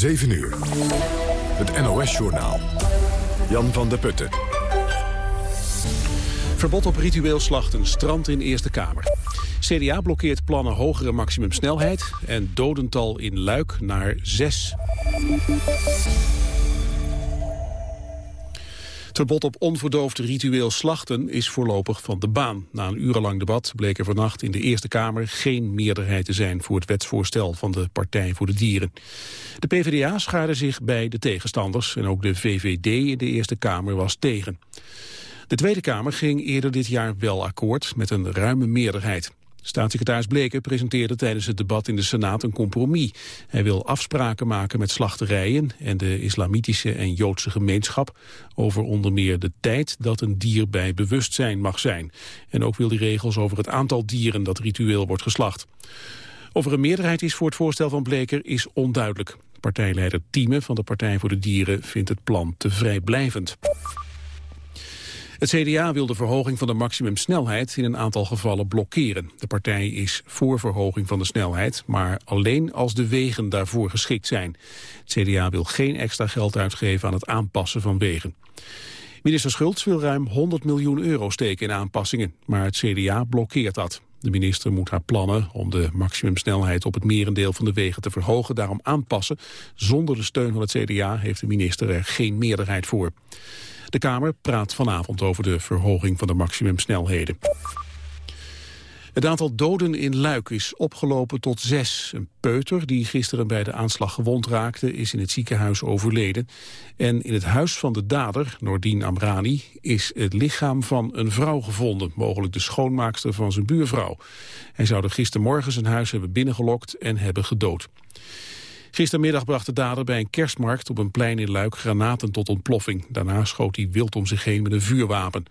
7 uur. Het NOS-journaal. Jan van der Putten. Verbod op ritueel slachten, strand in Eerste Kamer. CDA blokkeert plannen hogere maximumsnelheid en dodental in Luik naar 6. Het verbod op onverdoofd ritueel slachten is voorlopig van de baan. Na een urenlang debat bleek er vannacht in de Eerste Kamer geen meerderheid te zijn voor het wetsvoorstel van de Partij voor de Dieren. De PvdA schaarde zich bij de tegenstanders en ook de VVD in de Eerste Kamer was tegen. De Tweede Kamer ging eerder dit jaar wel akkoord met een ruime meerderheid. Staatssecretaris Bleker presenteerde tijdens het debat in de Senaat een compromis. Hij wil afspraken maken met slachterijen en de islamitische en joodse gemeenschap over onder meer de tijd dat een dier bij bewustzijn mag zijn. En ook wil hij regels over het aantal dieren dat ritueel wordt geslacht. Of er een meerderheid is voor het voorstel van Bleker is onduidelijk. Partijleider Thieme van de Partij voor de Dieren vindt het plan te vrijblijvend. Het CDA wil de verhoging van de maximumsnelheid in een aantal gevallen blokkeren. De partij is voor verhoging van de snelheid, maar alleen als de wegen daarvoor geschikt zijn. Het CDA wil geen extra geld uitgeven aan het aanpassen van wegen. Minister Schultz wil ruim 100 miljoen euro steken in aanpassingen, maar het CDA blokkeert dat. De minister moet haar plannen om de maximumsnelheid op het merendeel van de wegen te verhogen daarom aanpassen. Zonder de steun van het CDA heeft de minister er geen meerderheid voor. De Kamer praat vanavond over de verhoging van de maximumsnelheden. Het aantal doden in Luik is opgelopen tot zes. Een peuter die gisteren bij de aanslag gewond raakte... is in het ziekenhuis overleden. En in het huis van de dader, Nordien Amrani... is het lichaam van een vrouw gevonden. Mogelijk de schoonmaakster van zijn buurvrouw. Hij zou er gistermorgen zijn huis hebben binnengelokt en hebben gedood. Gistermiddag bracht de dader bij een kerstmarkt op een plein in Luik granaten tot ontploffing. Daarna schoot hij wild om zich heen met een vuurwapen.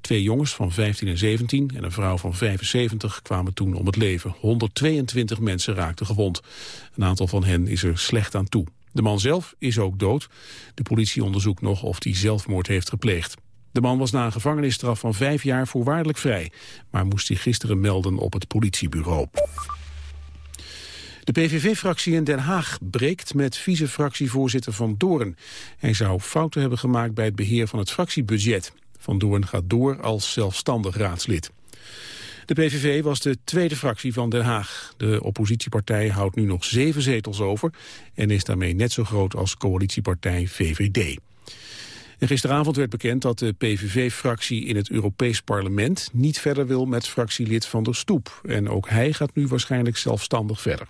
Twee jongens van 15 en 17 en een vrouw van 75 kwamen toen om het leven. 122 mensen raakten gewond. Een aantal van hen is er slecht aan toe. De man zelf is ook dood. De politie onderzoekt nog of hij zelfmoord heeft gepleegd. De man was na een gevangenisstraf van vijf jaar voorwaardelijk vrij, maar moest zich gisteren melden op het politiebureau. De PVV-fractie in Den Haag breekt met vice-fractievoorzitter Van Doorn. Hij zou fouten hebben gemaakt bij het beheer van het fractiebudget. Van Doorn gaat door als zelfstandig raadslid. De PVV was de tweede fractie van Den Haag. De oppositiepartij houdt nu nog zeven zetels over... en is daarmee net zo groot als coalitiepartij VVD. Gisteravond werd bekend dat de PVV-fractie in het Europees Parlement niet verder wil met fractielid Van der Stoep. En ook hij gaat nu waarschijnlijk zelfstandig verder.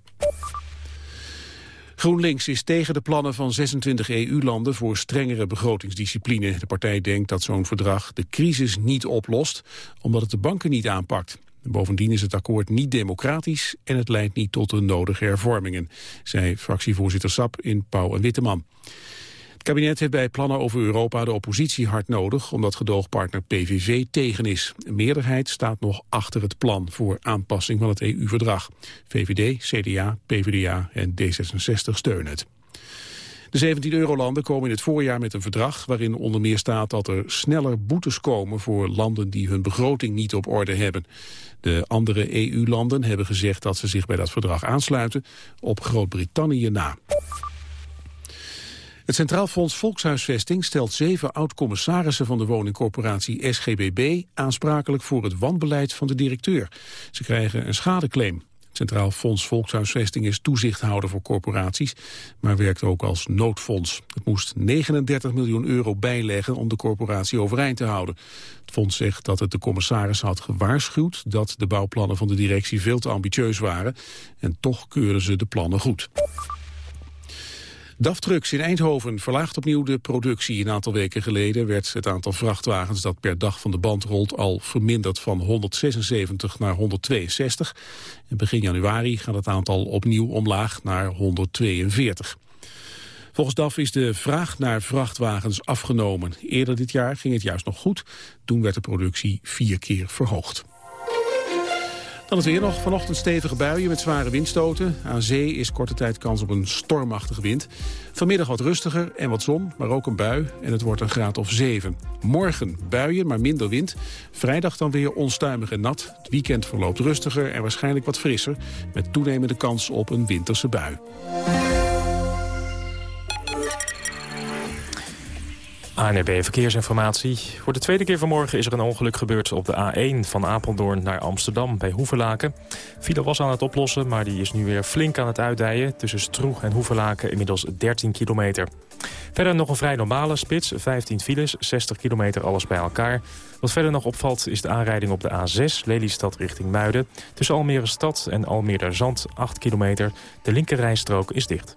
GroenLinks is tegen de plannen van 26 EU-landen voor strengere begrotingsdiscipline. De partij denkt dat zo'n verdrag de crisis niet oplost, omdat het de banken niet aanpakt. Bovendien is het akkoord niet democratisch en het leidt niet tot de nodige hervormingen, zei fractievoorzitter Sap in Pauw en Witteman. Het kabinet heeft bij plannen over Europa de oppositie hard nodig... omdat gedoogpartner PVV tegen is. Een meerderheid staat nog achter het plan voor aanpassing van het EU-verdrag. VVD, CDA, PvdA en D66 steunen het. De 17 eurolanden komen in het voorjaar met een verdrag waarin onder meer staat dat er sneller boetes komen voor landen die hun begroting niet op orde hebben. De andere EU-landen hebben gezegd dat ze zich bij dat verdrag aansluiten, op Groot-Brittannië na. Het Centraal Fonds Volkshuisvesting stelt zeven oud-commissarissen van de woningcorporatie SGBB aansprakelijk voor het wanbeleid van de directeur. Ze krijgen een schadeclaim. Het Centraal Fonds Volkshuisvesting is toezichthouder voor corporaties, maar werkt ook als noodfonds. Het moest 39 miljoen euro bijleggen om de corporatie overeind te houden. Het fonds zegt dat het de commissaris had gewaarschuwd dat de bouwplannen van de directie veel te ambitieus waren en toch keurden ze de plannen goed. DAF Trucks in Eindhoven verlaagt opnieuw de productie. Een aantal weken geleden werd het aantal vrachtwagens dat per dag van de band rolt al verminderd van 176 naar 162. En begin januari gaat het aantal opnieuw omlaag naar 142. Volgens DAF is de vraag naar vrachtwagens afgenomen. Eerder dit jaar ging het juist nog goed. Toen werd de productie vier keer verhoogd. Dan het weer nog. Vanochtend stevige buien met zware windstoten. Aan zee is korte tijd kans op een stormachtige wind. Vanmiddag wat rustiger en wat zon, maar ook een bui. En het wordt een graad of 7. Morgen buien, maar minder wind. Vrijdag dan weer onstuimig en nat. Het weekend verloopt rustiger en waarschijnlijk wat frisser. Met toenemende kans op een winterse bui. ANRB Verkeersinformatie. Voor de tweede keer vanmorgen is er een ongeluk gebeurd op de A1 van Apeldoorn naar Amsterdam bij Hoevelaken. File was aan het oplossen, maar die is nu weer flink aan het uitdijen. Tussen Stroeg en Hoevelaken inmiddels 13 kilometer. Verder nog een vrij normale spits, 15 files, 60 kilometer alles bij elkaar. Wat verder nog opvalt is de aanrijding op de A6, Lelystad richting Muiden. Tussen Almere Stad en Almere Zand, 8 kilometer. De linkerrijstrook is dicht.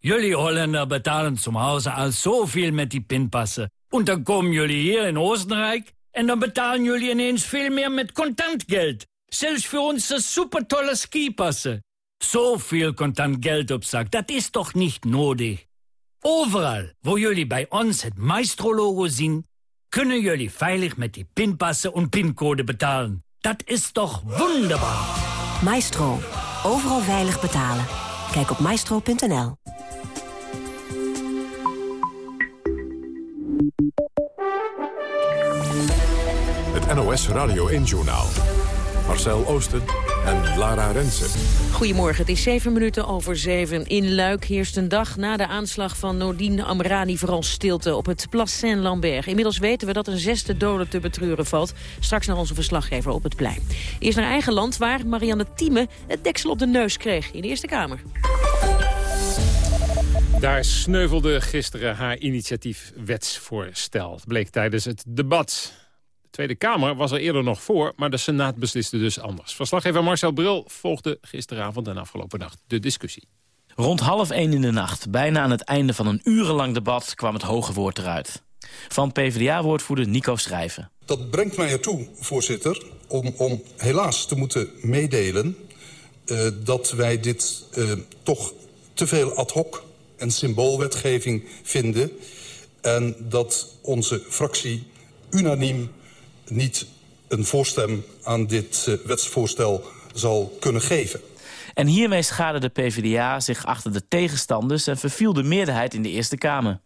Jullie Holländer betalen zum Hause al zoveel met die pinpassen. En dan komen jullie hier in Oostenrijk... en dan betalen jullie ineens veel meer met contant geld. Zelfs voor onze supertolle skipassen. Zoveel contant geld op zak, dat is toch niet nodig? Overal, waar jullie bij ons het Maestro-logo zien... kunnen jullie veilig met die pinpassen en pincode betalen. Dat is toch wonderbaar? Maestro. Overal veilig betalen. Kijk op maestro.nl. NOS Radio 1-journaal. Marcel Oosten en Lara Rensen. Goedemorgen, het is zeven minuten over zeven. In Luik heerst een dag na de aanslag van Nordine Amrani vooral stilte op het Place Saint-Lambert. Inmiddels weten we dat een zesde dode te betreuren valt. Straks naar onze verslaggever op het plein. Eerst naar eigen land waar Marianne Thieme het deksel op de neus kreeg in de Eerste Kamer. Daar sneuvelde gisteren haar initiatief wetsvoorstel. Het bleek tijdens het debat. De Tweede Kamer was er eerder nog voor, maar de Senaat besliste dus anders. Verslaggever Marcel Bril volgde gisteravond en afgelopen nacht de discussie. Rond half één in de nacht, bijna aan het einde van een urenlang debat, kwam het hoge woord eruit. Van PvdA-woordvoerder Nico Schrijven. Dat brengt mij ertoe, voorzitter, om, om helaas te moeten meedelen... Uh, dat wij dit uh, toch te veel ad hoc en symboolwetgeving vinden... en dat onze fractie unaniem niet een voorstem aan dit uh, wetsvoorstel zal kunnen geven. En hiermee schade de PvdA zich achter de tegenstanders... en verviel de meerderheid in de Eerste Kamer.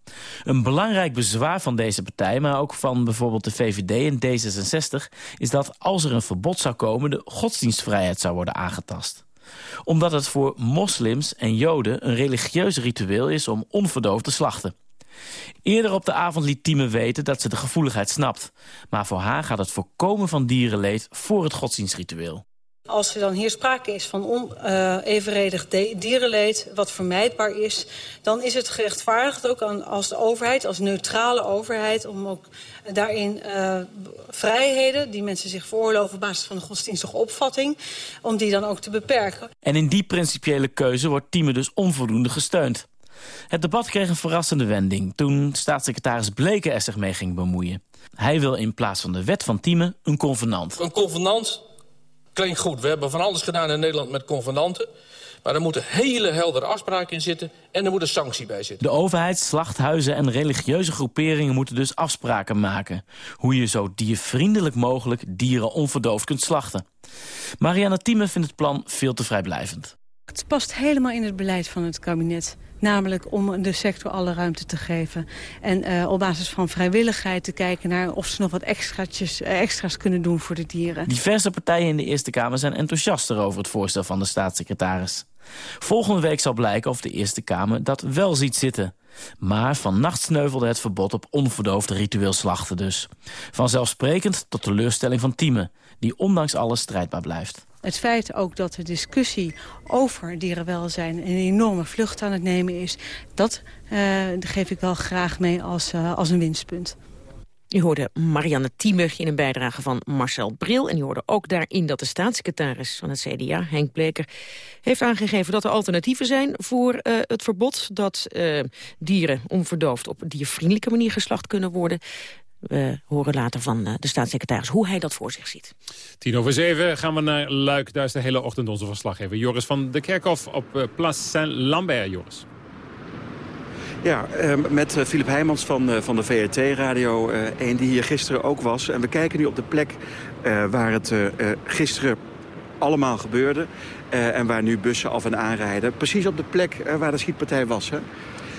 Een belangrijk bezwaar van deze partij, maar ook van bijvoorbeeld de VVD en D66... is dat als er een verbod zou komen... de godsdienstvrijheid zou worden aangetast omdat het voor moslims en joden een religieus ritueel is om onverdoofd te slachten. Eerder op de avond liet Tieme weten dat ze de gevoeligheid snapt. Maar voor haar gaat het voorkomen van dierenleed voor het godsdienstritueel. Als er dan hier sprake is van onevenredig dierenleed wat vermijdbaar is... dan is het gerechtvaardigd ook aan, als de overheid, als neutrale overheid... om ook daarin uh, vrijheden die mensen zich veroorloven... op basis van een godsdienstige opvatting, om die dan ook te beperken. En in die principiële keuze wordt Tieme dus onvoldoende gesteund. Het debat kreeg een verrassende wending toen staatssecretaris Bleken er zich mee ging bemoeien. Hij wil in plaats van de wet van Tieme een convenant. Een convenant klinkt goed. We hebben van alles gedaan in Nederland met convenanten. Maar er moeten hele heldere afspraken in zitten en er moet een sanctie bij zitten. De overheid, slachthuizen en religieuze groeperingen moeten dus afspraken maken. Hoe je zo diervriendelijk mogelijk dieren onverdoofd kunt slachten. Marianne Thieme vindt het plan veel te vrijblijvend. Het past helemaal in het beleid van het kabinet. Namelijk om de sector alle ruimte te geven. En uh, op basis van vrijwilligheid te kijken naar of ze nog wat uh, extra's kunnen doen voor de dieren. Diverse partijen in de Eerste Kamer zijn enthousiaster over het voorstel van de staatssecretaris. Volgende week zal blijken of de Eerste Kamer dat wel ziet zitten. Maar vannacht sneuvelde het verbod op onverdoofde ritueel slachten dus. Vanzelfsprekend tot teleurstelling van Tieme, die ondanks alles strijdbaar blijft. Het feit ook dat de discussie over dierenwelzijn een enorme vlucht aan het nemen is... dat uh, geef ik wel graag mee als, uh, als een winstpunt. Je hoorde Marianne Thieme in een bijdrage van Marcel Bril. En je hoorde ook daarin dat de staatssecretaris van het CDA, Henk Bleker... heeft aangegeven dat er alternatieven zijn voor uh, het verbod... dat uh, dieren onverdoofd op diervriendelijke manier geslacht kunnen worden. We horen later van uh, de staatssecretaris hoe hij dat voor zich ziet. Tien over zeven gaan we naar Luik. Daar is de hele ochtend onze verslaggever Joris van de Kerkhof op Place Saint-Lambert. Joris. Ja, ehm, met Filip eh, Heijmans van, eh, van de VRT-radio, een eh, die hier gisteren ook was. En we kijken nu op de plek waar het gisteren allemaal gebeurde. en waar nu bussen af en aanrijden. Precies op de plek waar de schietpartij was, hè?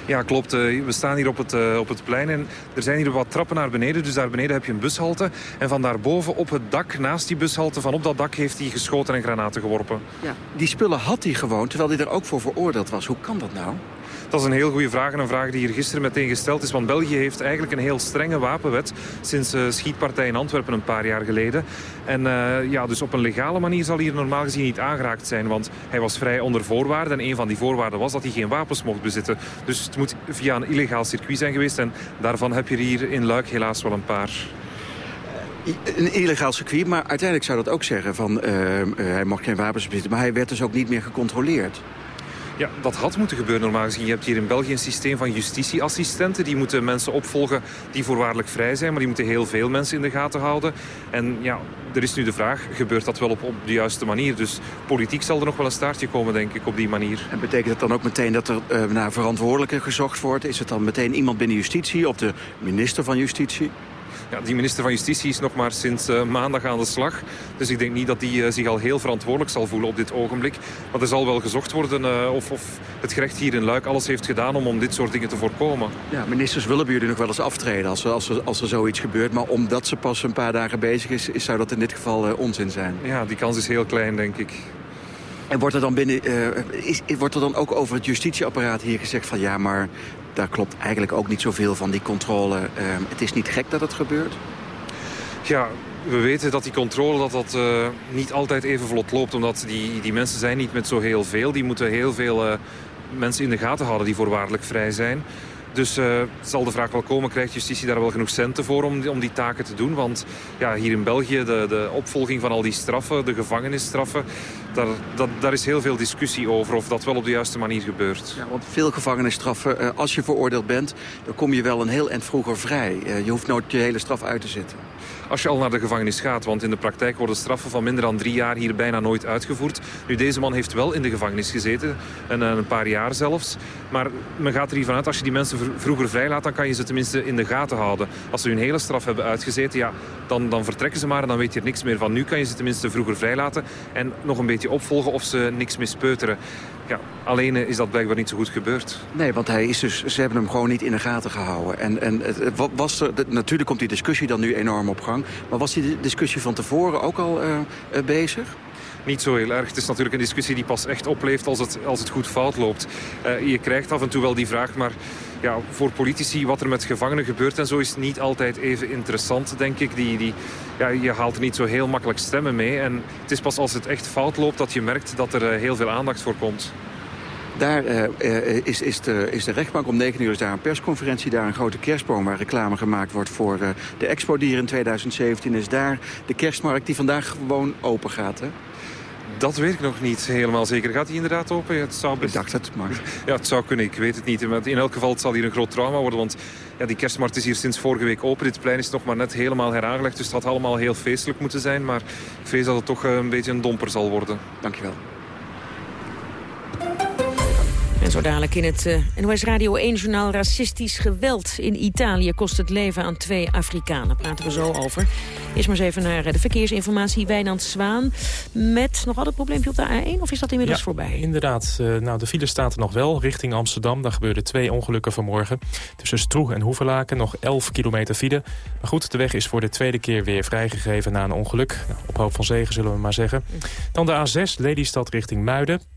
Ja, klopt. We staan hier op het, op het plein en er zijn hier wat trappen naar beneden. Dus daar beneden heb je een bushalte. En van daarboven op het dak, naast die bushalte, van op dat dak heeft hij geschoten en granaten geworpen. Ja, die spullen had hij gewoon, terwijl hij er ook voor veroordeeld was. Hoe kan dat nou? Dat is een heel goede vraag en een vraag die hier gisteren meteen gesteld is. Want België heeft eigenlijk een heel strenge wapenwet sinds de schietpartij in Antwerpen een paar jaar geleden. En uh, ja, dus op een legale manier zal hier normaal gezien niet aangeraakt zijn. Want hij was vrij onder voorwaarden. En een van die voorwaarden was dat hij geen wapens mocht bezitten. Dus het moet via een illegaal circuit zijn geweest. En daarvan heb je hier in Luik helaas wel een paar. Een illegaal circuit, maar uiteindelijk zou dat ook zeggen van uh, uh, hij mocht geen wapens bezitten. Maar hij werd dus ook niet meer gecontroleerd. Ja, dat had moeten gebeuren normaal gezien. Je hebt hier in België een systeem van justitieassistenten. Die moeten mensen opvolgen die voorwaardelijk vrij zijn. Maar die moeten heel veel mensen in de gaten houden. En ja, er is nu de vraag, gebeurt dat wel op, op de juiste manier? Dus politiek zal er nog wel een staartje komen, denk ik, op die manier. En betekent het dan ook meteen dat er uh, naar verantwoordelijke gezocht wordt? Is het dan meteen iemand binnen justitie of de minister van Justitie? Ja, die minister van Justitie is nog maar sinds uh, maandag aan de slag. Dus ik denk niet dat die uh, zich al heel verantwoordelijk zal voelen op dit ogenblik. Maar er zal wel gezocht worden uh, of, of, het gerecht hier in Luik alles heeft gedaan om, om dit soort dingen te voorkomen. Ja, ministers willen bij jullie nog wel eens aftreden als, als, er, als er zoiets gebeurt. Maar omdat ze pas een paar dagen bezig is, is zou dat in dit geval onzin zijn. Ja, die kans is heel klein, denk ik. En wordt er dan, binnen, is, wordt er dan ook over het justitieapparaat hier gezegd van... ja, maar daar klopt eigenlijk ook niet zoveel van die controle. Uh, het is niet gek dat het gebeurt? Ja, we weten dat die controle dat dat, uh, niet altijd even vlot loopt. Omdat die, die mensen zijn niet met zo heel veel. Die moeten heel veel uh, mensen in de gaten houden die voorwaardelijk vrij zijn. Dus uh, zal de vraag wel komen, krijgt justitie daar wel genoeg centen voor om, om die taken te doen? Want ja, hier in België, de, de opvolging van al die straffen, de gevangenisstraffen... Daar, dat, daar is heel veel discussie over of dat wel op de juiste manier gebeurt. Ja, want veel gevangenisstraffen, uh, als je veroordeeld bent... dan kom je wel een heel eind vroeger vrij. Uh, je hoeft nooit je hele straf uit te zitten. Als je al naar de gevangenis gaat, want in de praktijk worden straffen van minder dan drie jaar hier bijna nooit uitgevoerd. Nu, deze man heeft wel in de gevangenis gezeten, en, een paar jaar zelfs. Maar men gaat er hiervan uit, als je die mensen vroeger vrijlaat, dan kan je ze tenminste in de gaten houden. Als ze hun hele straf hebben uitgezeten, ja, dan, dan vertrekken ze maar en dan weet je er niks meer van. Nu kan je ze tenminste vroeger vrijlaten en nog een beetje opvolgen of ze niks mispeuteren. Ja, alleen is dat blijkbaar niet zo goed gebeurd. Nee, want hij is dus, ze hebben hem gewoon niet in de gaten gehouden. En, en was er, natuurlijk komt die discussie dan nu enorm op gang. Maar was die discussie van tevoren ook al uh, bezig? niet zo heel erg. Het is natuurlijk een discussie die pas echt opleeft als het, als het goed fout loopt. Uh, je krijgt af en toe wel die vraag, maar ja, voor politici wat er met gevangenen gebeurt en zo is niet altijd even interessant, denk ik. Die, die, ja, je haalt niet zo heel makkelijk stemmen mee. En het is pas als het echt fout loopt dat je merkt dat er heel veel aandacht voor komt. Daar uh, is, is, de, is de rechtbank om 9 uur is daar een persconferentie. Daar een grote kerstboom waar reclame gemaakt wordt voor de expo die in 2017 is. Daar de kerstmarkt die vandaag gewoon open gaat. Hè? Dat weet ik nog niet helemaal zeker. Gaat hij inderdaad open? het zou best... Ik dacht het, maar... Ja, het zou kunnen. Ik weet het niet. in elk geval het zal hier een groot trauma worden. Want ja, die kerstmarkt is hier sinds vorige week open. Dit plein is nog maar net helemaal heraangelegd. Dus het had allemaal heel feestelijk moeten zijn. Maar ik vrees dat het toch een beetje een domper zal worden. Dankjewel. En zo dadelijk in het uh, NOS Radio 1-journaal racistisch geweld in Italië kost het leven aan twee Afrikanen. Praten we zo over. Eerst maar eens even naar de verkeersinformatie. Wijnand Zwaan met nog altijd een probleempje op de A1 of is dat inmiddels ja, voorbij? inderdaad. Uh, nou, de file staat er nog wel richting Amsterdam. Daar gebeurden twee ongelukken vanmorgen. Tussen Stroeg en Hoevelaken nog 11 kilometer file. Maar goed, de weg is voor de tweede keer weer vrijgegeven na een ongeluk. Nou, op hoop van zegen zullen we maar zeggen. Dan de A6 Lelystad richting Muiden.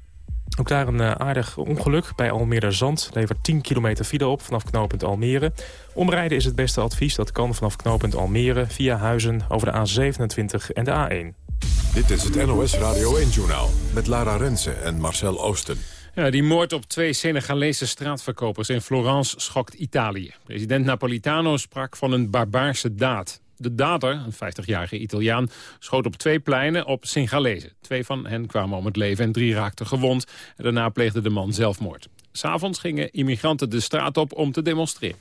Ook daar een uh, aardig ongeluk bij Almere Zand. Levert 10 kilometer file op vanaf knooppunt Almere. Omrijden is het beste advies. Dat kan vanaf knooppunt Almere via Huizen over de A27 en de A1. Dit is het NOS Radio 1-journaal met Lara Rensen en Marcel Oosten. Ja, die moord op twee Senegalese straatverkopers in Florence schokt Italië. President Napolitano sprak van een barbaarse daad. De dader, een 50-jarige Italiaan, schoot op twee pleinen op Singalezen. Twee van hen kwamen om het leven en drie raakten gewond. En daarna pleegde de man zelfmoord. S'avonds gingen immigranten de straat op om te demonstreren.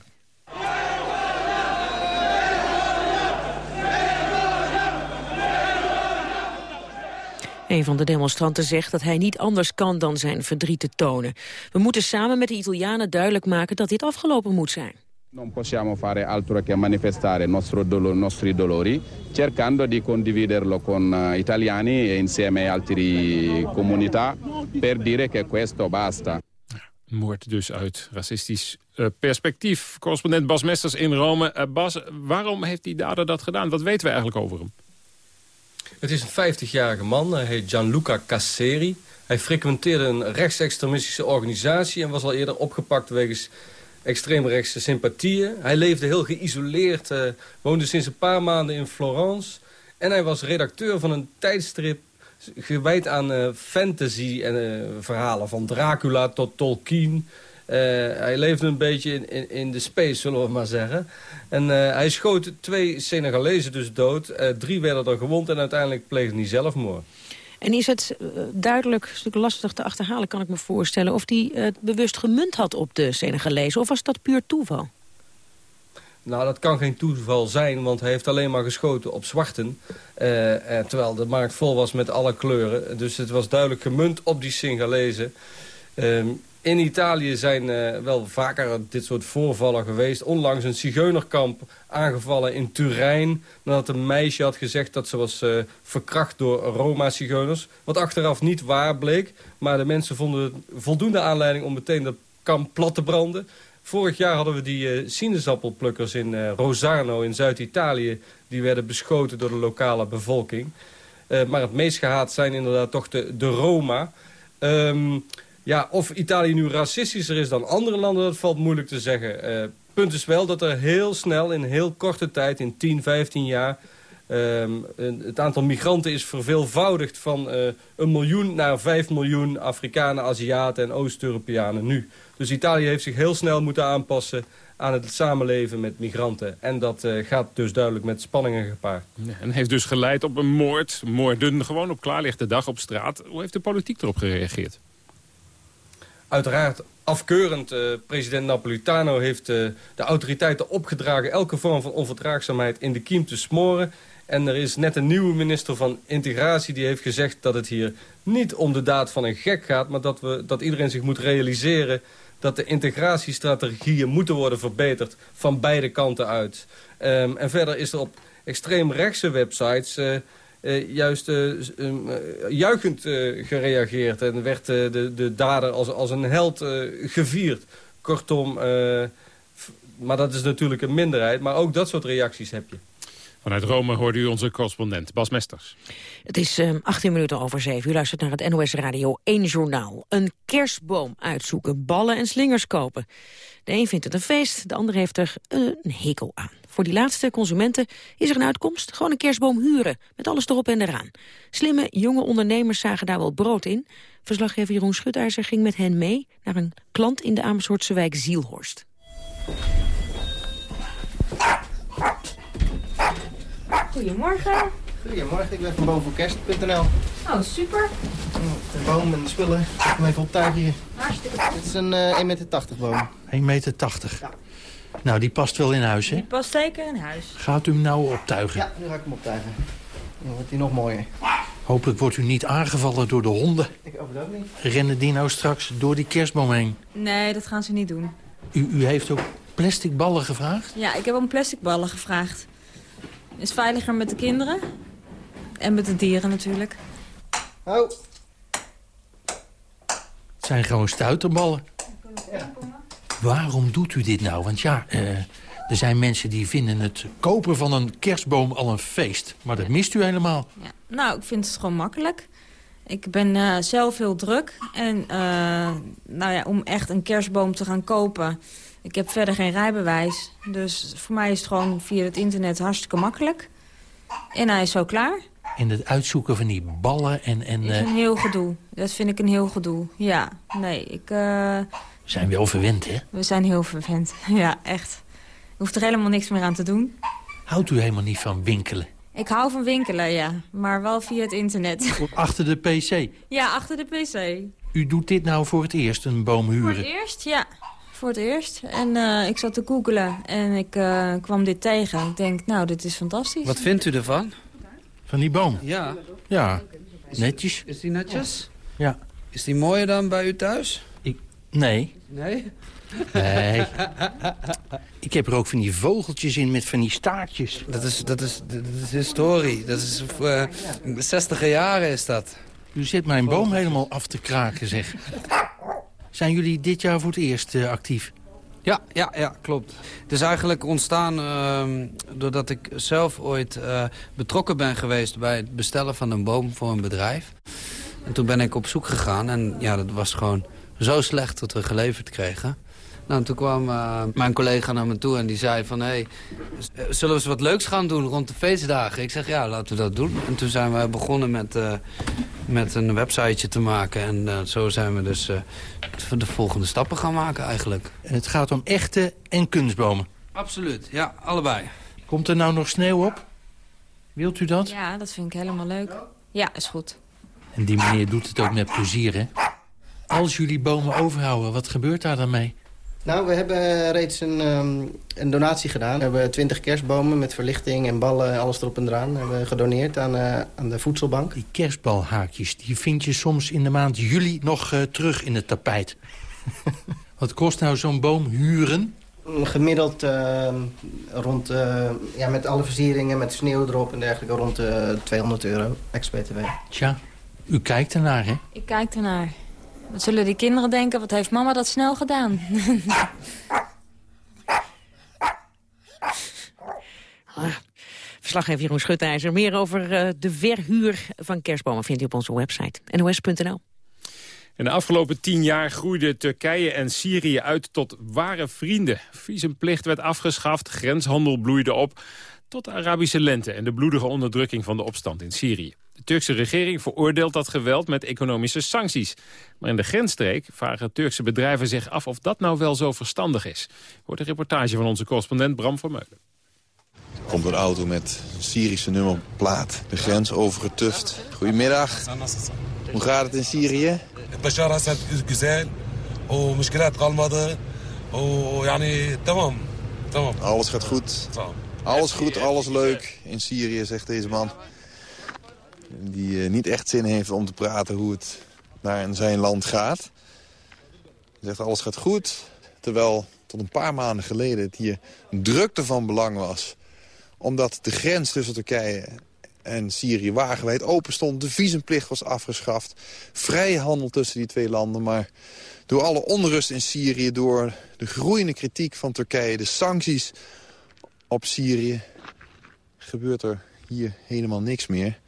Een van de demonstranten zegt dat hij niet anders kan dan zijn verdriet te tonen. We moeten samen met de Italianen duidelijk maken dat dit afgelopen moet zijn. Non possiamo fare altro che manifestare nostro dolo, nostri dolori, cercando di condividerlo con uh, italiani e insieme a altre comunità per dire che questo basta. Moord dus uit racistisch uh, perspectief. Correspondent Bas Mesters in Rome. Uh, Bas, waarom heeft die dader dat gedaan? Wat weten we eigenlijk over hem? Het is een 50-jarige man, hij heet Gianluca Casseri. Hij frequenteerde een rechtsextremistische organisatie... en was al eerder opgepakt wegens extreemrechtse sympathieën. Hij leefde heel geïsoleerd, uh, woonde sinds een paar maanden in Florence... en hij was redacteur van een tijdstrip gewijd aan uh, fantasy en uh, verhalen... van Dracula tot Tolkien... Hij leefde een beetje in, in, in, de space, zullen we maar zeggen. En hij schoot twee Senegalezen dus dood. Drie werden er gewond en uiteindelijk pleegde hij zelfmoord. En is het duidelijk, een stuk lastig te achterhalen kan ik me voorstellen... of hij het bewust gemunt had op de Senegalezen of was dat puur toeval? Nou, dat kan geen toeval zijn, want hij heeft alleen maar geschoten op zwarten. terwijl de markt vol was met alle kleuren. Dus het was duidelijk gemunt op die Senegalezen. Um, in Italië zijn uh, wel vaker dit soort voorvallen geweest. Onlangs een zigeunerkamp aangevallen in Turijn... nadat een meisje had gezegd dat ze was uh, verkracht door Roma-zigeuners. Wat achteraf niet waar bleek. Maar de mensen vonden voldoende aanleiding om meteen dat kamp plat te branden. Vorig jaar hadden we die uh, sinaasappelplukkers in Rosarno in Zuid-Italië. Die werden beschoten door de lokale bevolking. maar het meest gehaat zijn inderdaad toch de, Roma... Um, ja, of Italië nu racistischer is dan andere landen, dat valt moeilijk te zeggen. Uh, punt is wel dat er heel snel, in heel korte tijd, in 10, 15 jaar... Um, het aantal migranten is verveelvoudigd van uh, een miljoen naar 5 miljoen Afrikanen, Aziaten en Oost-Europeanen nu. Dus Italië heeft zich heel snel moeten aanpassen aan het samenleven met migranten. En dat uh, gaat dus duidelijk met spanningen gepaard. En heeft dus geleid op een moord, moorden gewoon op klaarlichte dag op straat. Hoe heeft de politiek erop gereageerd? Uiteraard afkeurend. Uh, president Napolitano heeft uh, de autoriteiten opgedragen... elke vorm van onverdraagzaamheid in de kiem te smoren. En er is net een nieuwe minister van Integratie... die heeft gezegd dat het hier niet om de daad van een gek gaat... maar dat, we, dat iedereen zich moet realiseren... dat de integratiestrategieën moeten worden verbeterd... van beide kanten uit. Um, en verder is er op extreemrechtse websites... Uh, uh, juist uh, juichend gereageerd. En werd de, de dader als, als een held gevierd. Kortom, maar dat is natuurlijk een minderheid. Maar ook dat soort reacties heb je. Vanuit Rome hoorde u onze correspondent Bas Mesters. Het is uh, 18 minuten over 7. U luistert naar het NOS Radio 1 Journaal. Een kerstboom uitzoeken, ballen en slingers kopen. De een vindt het een feest, de ander heeft er een hekel aan. Voor die laatste consumenten is er een uitkomst. Gewoon een kerstboom huren, met alles erop en eraan. Slimme, jonge ondernemers zagen daar wel brood in. Verslaggever Jeroen Schutijzer ging met hen mee... naar een klant in de Amersfoortse wijk Zielhorst. Goedemorgen. Goedemorgen, ik ben van bovenkerst.nl. Oh, super. De boom en de spullen. Ik hem even optuigen hier. Hartstikke goed. Dit is een uh, 1,80 meter boom. 1,80 meter? Ja. Nou, die past wel in huis, hè? Die past zeker in huis. Gaat u hem nou optuigen? Ja, nu ga ik hem optuigen. Dan wordt hij nog mooier. Hopelijk wordt u niet aangevallen door de honden. Ik hoop het ook niet. Rennen die nou straks door die kerstboom heen? Nee, dat gaan ze niet doen. U, u heeft ook plastic ballen gevraagd? Ja, ik heb om plastic ballen gevraagd. Is veiliger met de kinderen. En met de dieren natuurlijk. Oh. Het zijn gewoon stuiterballen. Ja. Waarom doet u dit nou? Want ja, uh, er zijn mensen die vinden het kopen van een kerstboom al een feest. Maar dat mist u helemaal. Ja. Nou, ik vind het gewoon makkelijk. Ik ben uh, zelf heel druk. En uh, nou ja, om echt een kerstboom te gaan kopen... Ik heb verder geen rijbewijs. Dus voor mij is het gewoon via het internet hartstikke makkelijk. En hij is zo klaar. in het uitzoeken van die ballen en... en is een heel gedoe. Dat vind ik een heel gedoe. Ja, nee, ik... Zijn wel verwend, hè? We zijn heel verwend, ja, echt. Je hoeft er helemaal niks meer aan te doen. Houdt u helemaal niet van winkelen? Ik hou van winkelen, ja. Maar wel via het internet. Achter de pc? Ja, achter de pc. U doet dit nou voor het eerst, een boom huren? Voor het eerst, ja. Voor het eerst. En uh, ik zat te googelen en ik uh, kwam dit tegen. Ik denk, nou, dit is fantastisch. Wat vindt u ervan? Van die boom? Ja. Ja, netjes. Is die netjes? Ja. Is die mooier dan bij u thuis? Nee. Nee? Nee. ik heb er ook van die vogeltjes in met van die staartjes. Dat is, dat is, dat is historie. Dat is uh, 60 jaren is dat. U zit mijn boom helemaal af te kraken, zeg. Zijn jullie dit jaar voor het eerst uh, actief? Ja, ja, ja, klopt. Het is eigenlijk ontstaan uh, doordat ik zelf ooit uh, betrokken ben geweest... bij het bestellen van een boom voor een bedrijf. En toen ben ik op zoek gegaan en ja, dat was gewoon zo slecht dat we geleverd kregen. Nou, toen kwam uh, mijn collega naar me toe en die zei van... Hey, zullen we eens wat leuks gaan doen rond de feestdagen? Ik zeg, ja, laten we dat doen. En toen zijn we begonnen met, uh, met een websiteje te maken. En uh, zo zijn we dus de volgende stappen gaan maken eigenlijk. En het gaat om echte en kunstbomen? Absoluut, ja, allebei. Komt er nou nog sneeuw op? Wilt u dat? Ja, dat vind ik helemaal leuk. Ja, is goed. En die meneer doet het ook met plezier, hè? Als jullie bomen overhouden, wat gebeurt daar dan mee? Nou, we hebben reeds een, um, een donatie gedaan. We hebben twintig kerstbomen met verlichting en ballen, alles erop en eraan. hebben gedoneerd aan, uh, aan de voedselbank. Die kerstbalhaakjes, die vind je soms in de maand juli nog uh, terug in het tapijt. Wat kost nou zo'n boom huren? Gemiddeld uh, rond, ja, met alle versieringen, met sneeuw erop en dergelijke, rond 200 euro, ex-BTW. Tja, u kijkt ernaar, hè? Ik kijk ernaar. Wat zullen die kinderen denken? Wat heeft mama dat snel gedaan? ah, verslaggever Jeroen Schutijzer. Meer over uh, de verhuur van kerstbomen vindt u op onze website. nos.nl. In de afgelopen tien jaar groeiden Turkije en Syrië uit tot ware vrienden. Visumplicht werd afgeschaft, grenshandel bloeide op tot de Arabische lente en de bloedige onderdrukking van de opstand in Syrië. De Turkse regering veroordeelt dat geweld met economische sancties. Maar in de grensstreek vragen Turkse bedrijven zich af of dat nou wel zo verstandig is. hoort een reportage van onze correspondent Bram Vermeulen. Komt een auto met een Syrische nummerplaat. De grens overgetuft. Goedemiddag. Hoe gaat het in Syrië? Alles gaat goed. Alles goed, alles leuk in Syrië, zegt deze man. Die uh, niet echt zin heeft om te praten hoe het naar in zijn land gaat. Hij zegt alles gaat goed, terwijl tot een paar maanden geleden het hier drukte van belang was. Omdat de grens tussen Turkije en Syrië wagenwijd open stond. De visumplicht was afgeschaft. Vrije handel tussen die twee landen. Maar door alle onrust in Syrië, door de groeiende kritiek van Turkije... de sancties op Syrië, gebeurt er hier helemaal niks meer.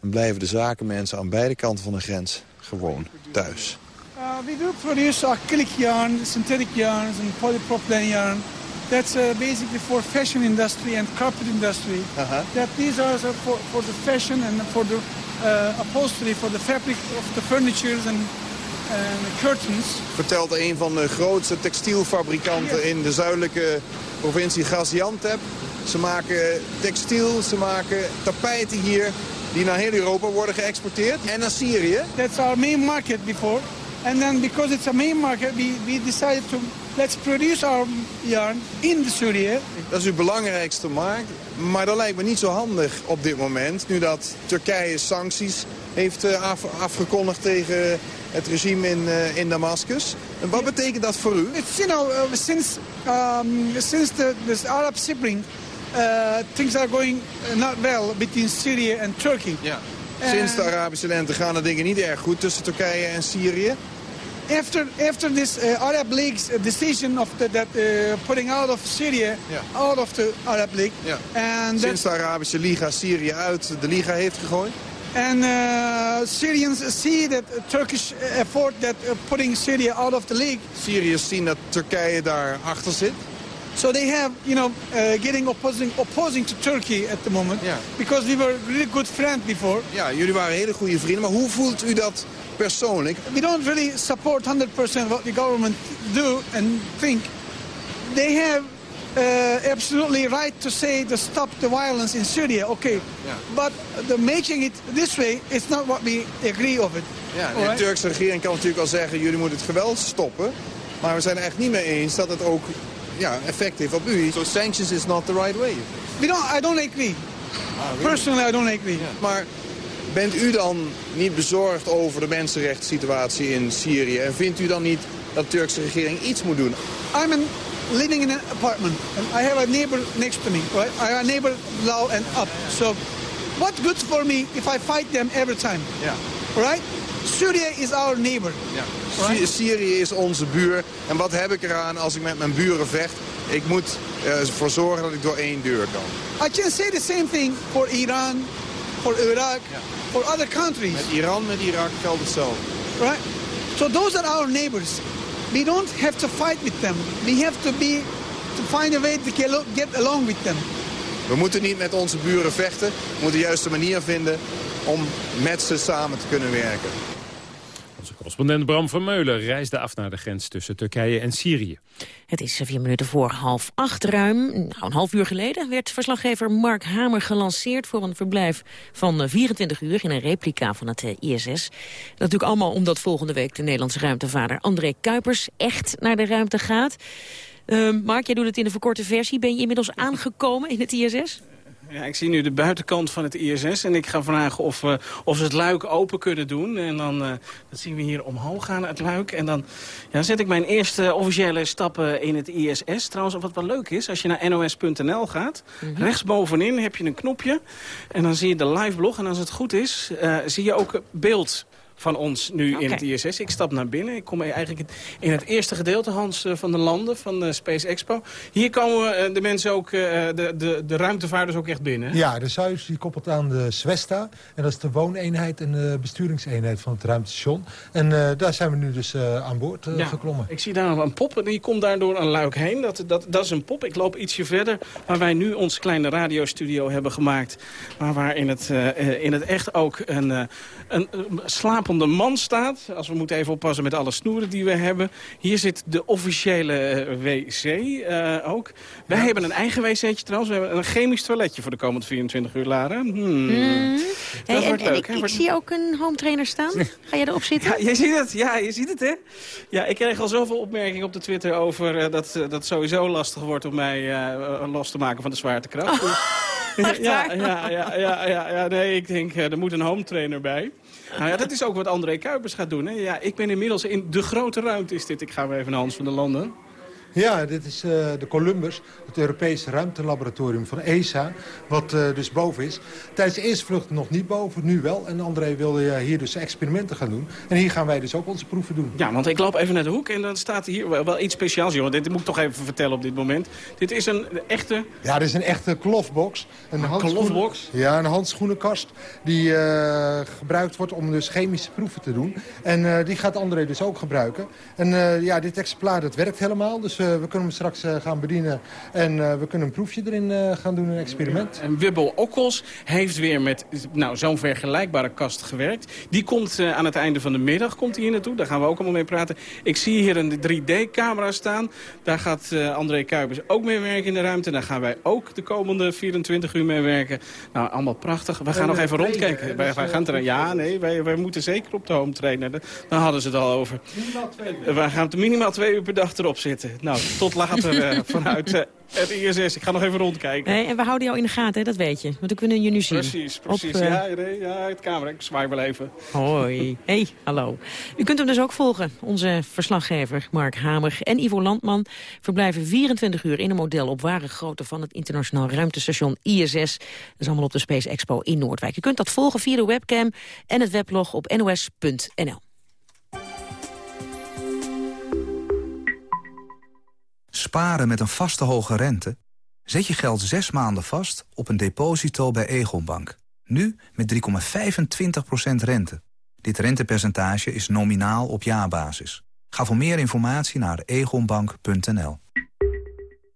En blijven de zakenmensen aan beide kanten van de grens gewoon thuis. Uh, we do produce acrylic yarn, synthetic yarns and polypropylene yarn. That's uh, basically for fashion industry and carpet industry. Uh -huh. That these are for, for the fashion and for the uh, upholstery, for the fabric of the furnitures and, and curtains. Vertelt een van de grootste textielfabrikanten in de zuidelijke provincie Gaziantep. Ze maken textiel, ze maken tapijten hier die naar heel Europa worden geëxporteerd en naar Syrië. That's our main market before. And then because it's a main market, we, we decided to let's produce our yarn in Syrië. Dat is uw belangrijkste markt. Maar dat lijkt me niet zo handig op dit moment. Nu dat Turkije sancties heeft af, afgekondigd tegen het regime in, uh, in Damascus. En wat betekent dat voor u? It's, you know, uh, since, um, since the this Arab Spring, uh, things are going not well between Syria and Turkey. Ja. Sinds de Arabische lente gaan de dingen niet erg goed tussen Turkije en Syrië. After after this uh, Arab League's decision of the, that uh, putting out of Syria, ja. out of the Arab League. Ja. And Sinds de Arabische Liga Syrië uit de Liga heeft gegooid. And uh, Syrians see that Turkish effort that putting Syria out of the league. Syriërs zien dat Turkije daar achter zit. So they have, you know, uh, getting opposing, opposing to Turkey at the moment. Ja. Because we were really good friends before. Ja, jullie waren hele goede vrienden, maar hoe voelt u dat persoonlijk? We don't really support 100% what the government do and think. They have uh, absolutely right to say to stop the violence in Syria, okay. But the making it this way is not what we agree of it. Ja, de? Turkse regering kan natuurlijk wel zeggen... jullie moeten het geweld stoppen. Maar we zijn er echt niet mee eens dat het ook ja, effect heeft op u. So sanctions is not the right way. We don't, I don't agree. Personally, I don't agree. Maar bent u dan niet bezorgd over de mensenrechtssituatie in Syrië? En vindt u dan niet dat de Turkse regering iets moet doen? I'm in, living in an apartment, and I have a neighbor next to me. Right? I have a neighbor low and up. So, what's good for me if I fight them every time? Ja. Right? Syria is our neighbor. Sy- Syrië is onze buur. En wat heb ik eraan als ik met mijn buren vecht? Ik moet eh, ervoor zorgen dat ik door één deur kan. I can say the same thing for Iran, for Iraq, for other countries. Met Iran, met Irak geldt hetzelfde. Right? So those are our neighbors. We don't have to fight with them. We have to be to find a way to get, along with them. We moeten niet met onze buren vechten. We moeten de juiste manier vinden om met ze samen te kunnen werken. Correspondent Bram Vermeulen reisde af naar de grens tussen Turkije en Syrië. Het is vier minuten voor half acht ruim. Nou, een half uur geleden werd verslaggever Mark Hamer gelanceerd... voor een verblijf van eh, 24 uur in een replica van het eh, ISS. Natuurlijk allemaal omdat volgende week de Nederlandse ruimtevader André Kuipers... echt naar de ruimte gaat. Eh, Mark, jij doet het in de verkorte versie. Ben je inmiddels aangekomen in het ISS? Ja, ik zie nu de buitenkant van het ISS en ik ga vragen of, eh, of ze het luik open kunnen doen. En dan eh, dat zien we hier omhoog gaan, het luik. En dan ja, zet ik mijn eerste officiële stappen in het ISS. Trouwens, wat wel leuk is, als je naar nos.nl gaat... rechtsbovenin heb je een knopje en dan zie je de live blog. En als het goed is, eh, zie je ook beeld van ons nu in het ISS. Ik stap naar binnen. Ik kom eigenlijk in het eerste gedeelte, Hans, eh, van de landen van de Space Expo. Hier komen eh, de mensen ook, eh, de, de, de ruimtevaarders ook echt binnen. hè? Ja, de Soyuz die koppelt aan de Zwesta. En dat is de wooneenheid en de besturingseenheid van het ruimtestation. En eh, daar zijn we nu dus eh, aan boord eh, Ja, geklommen. Ik zie daar een pop en die komt daar door een luik heen. Dat, dat, dat is een pop. Ik loop ietsje verder waar wij nu ons kleine radiostudio hebben gemaakt. Maar waar in het, eh, eh, in het echt ook een, eh, een, eh, slapende man staat. Als we moeten even oppassen met alle snoeren die we hebben. Hier zit de officiële eh, wc eh, ook. Wij hebben een eigen wc'tje trouwens. We hebben een chemisch toiletje voor de komende 24 uur, Lara. Hmm. Mm. Dat Hey, wordt en, en leuk. ik, hè? ik zie ook een home trainer staan. Ga jij erop zitten? Ja, je ziet het. Ja, je ziet het, hè? Ja, ik kreeg al zoveel opmerkingen op de Twitter over eh, dat, eh, dat het sowieso lastig wordt om mij eh, eh, los te maken van de zwaartekracht. Dus- ja, ja, ja, ja, ja, ja, nee, ik denk, eh, er moet een home trainer bij. Nou ja, dat is ook wat André Kuipers gaat doen. Hè? Ja, ik ben inmiddels in de grote ruimte is dit. Ik ga weer even naar Hans van der Landen. Ja, dit is eh, de Columbus, het Europese ruimtelaboratorium van ESA, wat eh, dus boven is. Tijdens de eerste vlucht nog niet boven, nu wel. En André wilde hier dus experimenten gaan doen. En hier gaan wij dus ook onze proeven doen. Ja, want ik loop even naar de hoek en dan staat hier wel, wel iets speciaals. Joh. Dit moet ik toch even vertellen op dit moment. Dit is een echte... Ja, dit is een echte klofbox. Een klofbox? Ja, een handschoenenkast die eh, gebruikt wordt om dus chemische proeven te doen. En die gaat André dus ook gebruiken. En ja, dit exemplaar dat werkt helemaal. Dus we kunnen hem straks eh, gaan bedienen. En eh, we kunnen een proefje erin eh, gaan doen, een experiment. En Wibbel Okkels heeft weer met nou, zo'n vergelijkbare kast gewerkt. Die komt eh, aan het einde van de middag komt hij hier naartoe. Daar gaan we ook allemaal mee praten. Ik zie hier een 3D-camera staan. Daar gaat eh, André Kuipers ook mee werken in de ruimte. Daar gaan wij ook de komende 24 uur mee werken. Nou, allemaal prachtig. We gaan En, nog eh, even trainen, rondkijken. hè? Wij, gaan eh, trainen. Ja, nee, wij, wij moeten zeker op de home trainen. Daar hadden ze het al over. Wij gaan minimaal twee uur per dag erop zitten. Nou, tot later eh, vanuit eh, het ISS. Ik ga nog even rondkijken. Nee, en we houden jou in de gaten, hè, dat weet je. Want we kunnen je nu zien. Precies, precies. Op, eh, ja, nee, ja, het camera. Ik zwaai wel even. Hoi. Hey, hallo. U kunt hem dus ook volgen. Onze verslaggever Mark Hamer en Ivo Landman verblijven 24 uur in een model op ware grootte van het internationaal ruimtestation ISS. Dat is allemaal op de Space Expo in Noordwijk. U kunt dat volgen via de webcam en het weblog op nos.nl. Sparen met een vaste hoge rente? Zet je geld zes maanden vast op een deposito bij Egonbank. Nu met 3,25% rente. Dit rentepercentage is nominaal op jaarbasis. Ga voor meer informatie naar egonbank.nl.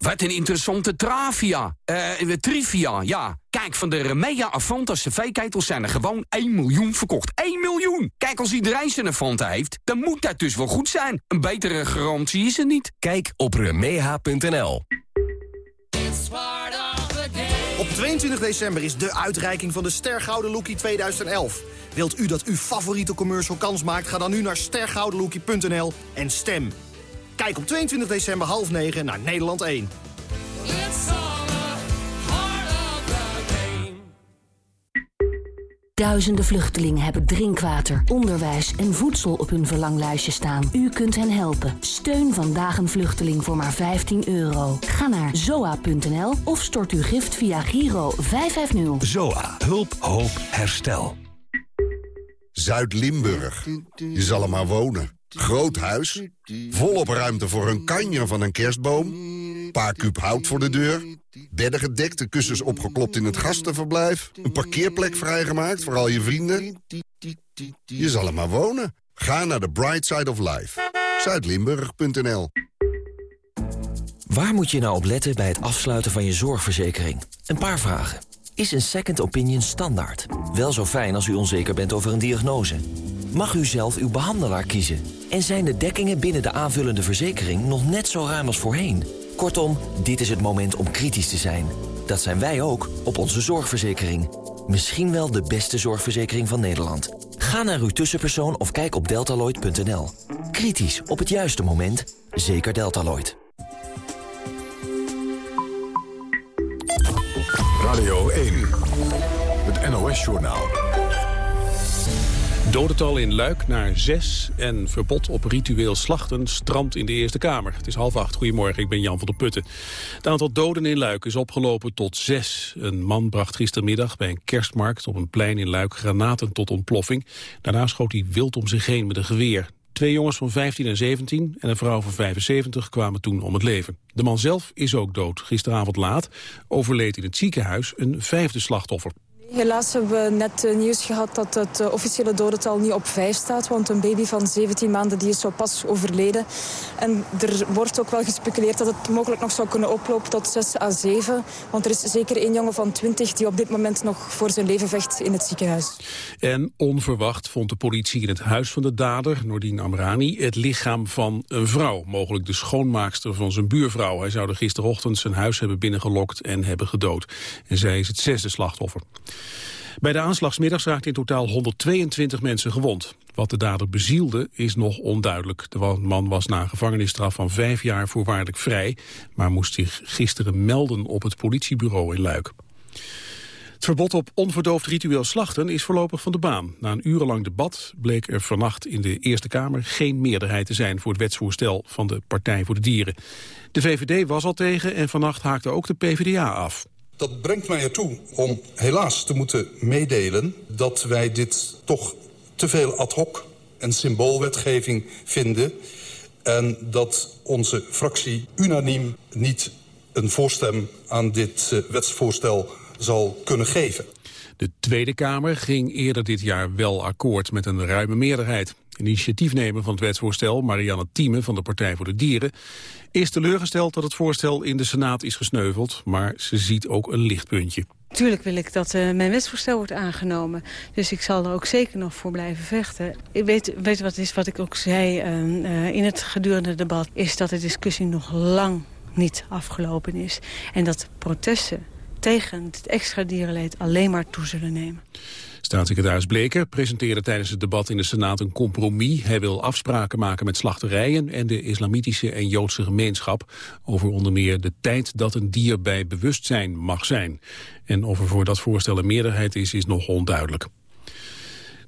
Wat een interessante travia. Eh, trivia, ja. Kijk, van de Remea Avanta cv-ketels zijn er gewoon 1 miljoen verkocht. 1 miljoen! Kijk, als iedereen zijn Avanta heeft, dan moet dat dus wel goed zijn. Een betere garantie is er niet. Kijk op remeha.nl. Op 22 december is de uitreiking van de Stergouden Lookie 2011. Wilt u dat uw favoriete commercial kans maakt? Ga dan nu naar stergoudenlookie.nl en stem. Kijk op 22 december half 9 naar Nederland 1. Duizenden vluchtelingen hebben drinkwater, onderwijs en voedsel op hun verlanglijstje staan. U kunt hen helpen. Steun vandaag een vluchteling voor maar 15 euro. Ga naar zoa.nl of stort uw gift via Giro 550. ZOA. Hulp, hoop, herstel. Zuid-Limburg. Je zal er maar wonen. Groot huis, volop ruimte voor een kanjer van een kerstboom... paar kuub hout voor de deur, bedden gedekt, kussens opgeklopt in het gastenverblijf... een parkeerplek vrijgemaakt voor al je vrienden. Je zal er maar wonen. Ga naar de Bright Side of Life. Zuidlimburg.nl Waar moet je nou op letten bij het afsluiten van je zorgverzekering? Een paar vragen. Is een second opinion standaard? Wel zo fijn als u onzeker bent over een diagnose. Mag u zelf uw behandelaar kiezen? En zijn de dekkingen binnen de aanvullende verzekering nog net zo ruim als voorheen? Kortom, dit is het moment om kritisch te zijn. Dat zijn wij ook op onze zorgverzekering. Misschien wel de beste zorgverzekering van Nederland. Ga naar uw tussenpersoon of kijk op deltaloid.nl. Kritisch op het juiste moment. Zeker Deltaloid. Radio 1. Het NOS-journaal. Dodental in Luik naar zes en verbod op ritueel slachten strandt in de Eerste Kamer. Het is half acht. Goedemorgen, ik ben Jan van der Putten. Het aantal doden in Luik is opgelopen tot zes. Een man bracht gistermiddag bij een kerstmarkt op een plein in Luik granaten tot ontploffing. Daarna schoot hij wild om zich heen met een geweer. Twee jongens van 15 en 17 en een vrouw van 75 kwamen toen om het leven. De man zelf is ook dood. Gisteravond laat overleed in het ziekenhuis een vijfde slachtoffer. Helaas hebben we net uh, nieuws gehad dat het uh, officiële dodental niet op vijf staat. Want een baby van 17 maanden die is zo pas overleden. En er wordt ook wel gespeculeerd dat het mogelijk nog zou kunnen oplopen tot 6 à 7. Want er is zeker één jongen van 20 die op dit moment nog voor zijn leven vecht in het ziekenhuis. En onverwacht vond de politie in het huis van de dader, Nordine Amrani, het lichaam van een vrouw. Mogelijk de schoonmaakster van zijn buurvrouw. Hij zou er gisterochtend zijn huis hebben binnengelokt en hebben gedood. En zij is het zesde slachtoffer. Bij de aanslagsmiddags raakten in totaal 122 mensen gewond. Wat de dader bezielde is nog onduidelijk. De man was na een gevangenisstraf van vijf jaar voorwaardelijk vrij... maar moest zich gisteren melden op het politiebureau in Luik. Het verbod op onverdoofd ritueel slachten is voorlopig van de baan. Na een urenlang debat bleek er vannacht in de Eerste Kamer geen meerderheid te zijn voor het wetsvoorstel van de Partij voor de Dieren. De VVD was al tegen en vannacht haakte ook de PvdA af. Dat brengt mij ertoe om helaas te moeten meedelen... dat wij dit toch te veel ad hoc en symboolwetgeving vinden... en dat onze fractie unaniem niet een voorstem aan dit uh, wetsvoorstel zal kunnen geven. De Tweede Kamer ging eerder dit jaar wel akkoord met een ruime meerderheid. Initiatiefnemer van het wetsvoorstel, Marianne Thieme van de Partij voor de Dieren, is teleurgesteld dat het voorstel in de Senaat is gesneuveld, maar ze ziet ook een lichtpuntje. Tuurlijk wil ik dat uh, mijn wetsvoorstel wordt aangenomen. Dus ik zal er ook zeker nog voor blijven vechten. Ik weet, weet wat is wat ik ook zei uh, uh, in het gedurende debat... is dat de discussie nog lang niet afgelopen is. En dat protesten tegen het extra dierenleed alleen maar toe zullen nemen. Staatssecretaris Bleker presenteerde tijdens het debat in de Senaat een compromis. Hij wil afspraken maken met slachterijen en de islamitische en joodse gemeenschap... over onder meer de tijd dat een dier bij bewustzijn mag zijn. En of er voor dat voorstel een meerderheid is, is nog onduidelijk.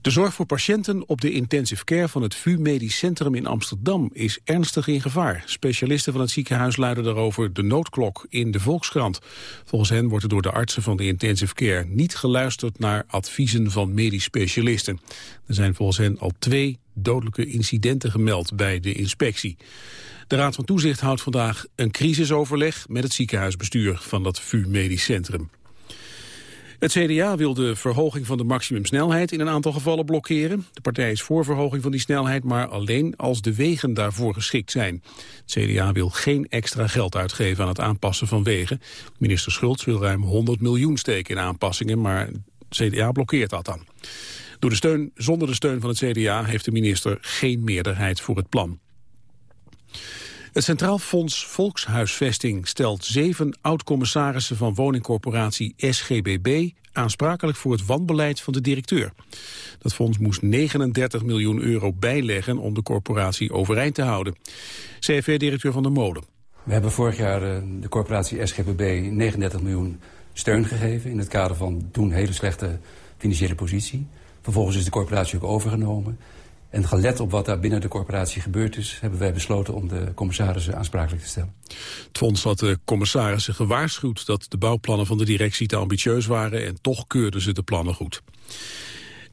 De zorg voor patiënten op de intensive care van het VU Medisch Centrum in Amsterdam is ernstig in gevaar. Specialisten van het ziekenhuis luiden daarover de noodklok in de Volkskrant. Volgens hen wordt er door de artsen van de intensive care niet geluisterd naar adviezen van medisch specialisten. Er zijn volgens hen al twee dodelijke incidenten gemeld bij de inspectie. De Raad van Toezicht houdt vandaag een crisisoverleg met het ziekenhuisbestuur van dat VU Medisch Centrum. Het CDA wil de verhoging van de maximumsnelheid in een aantal gevallen blokkeren. De partij is voor verhoging van die snelheid, maar alleen als de wegen daarvoor geschikt zijn. Het CDA wil geen extra geld uitgeven aan het aanpassen van wegen. Minister Schultz wil ruim 100 miljoen steken in aanpassingen, maar het CDA blokkeert dat dan. Door de steun, zonder de steun van het CDA heeft de minister geen meerderheid voor het plan. Het Centraal Fonds Volkshuisvesting stelt zeven oud-commissarissen van woningcorporatie SGBB aansprakelijk voor het wanbeleid van de directeur. Dat fonds moest 39 miljoen euro bijleggen om de corporatie overeind te houden. CFV-directeur Van der Molen. We hebben vorig jaar de, de corporatie SGBB 39 miljoen steun gegeven... in het kader van toen hele slechte financiële positie. Vervolgens is de corporatie ook overgenomen. En gelet op wat daar binnen de corporatie gebeurd is... hebben wij besloten om de commissarissen aansprakelijk te stellen. Het fonds had de commissarissen gewaarschuwd... dat de bouwplannen van de directie te ambitieus waren... en toch keurden ze de plannen goed.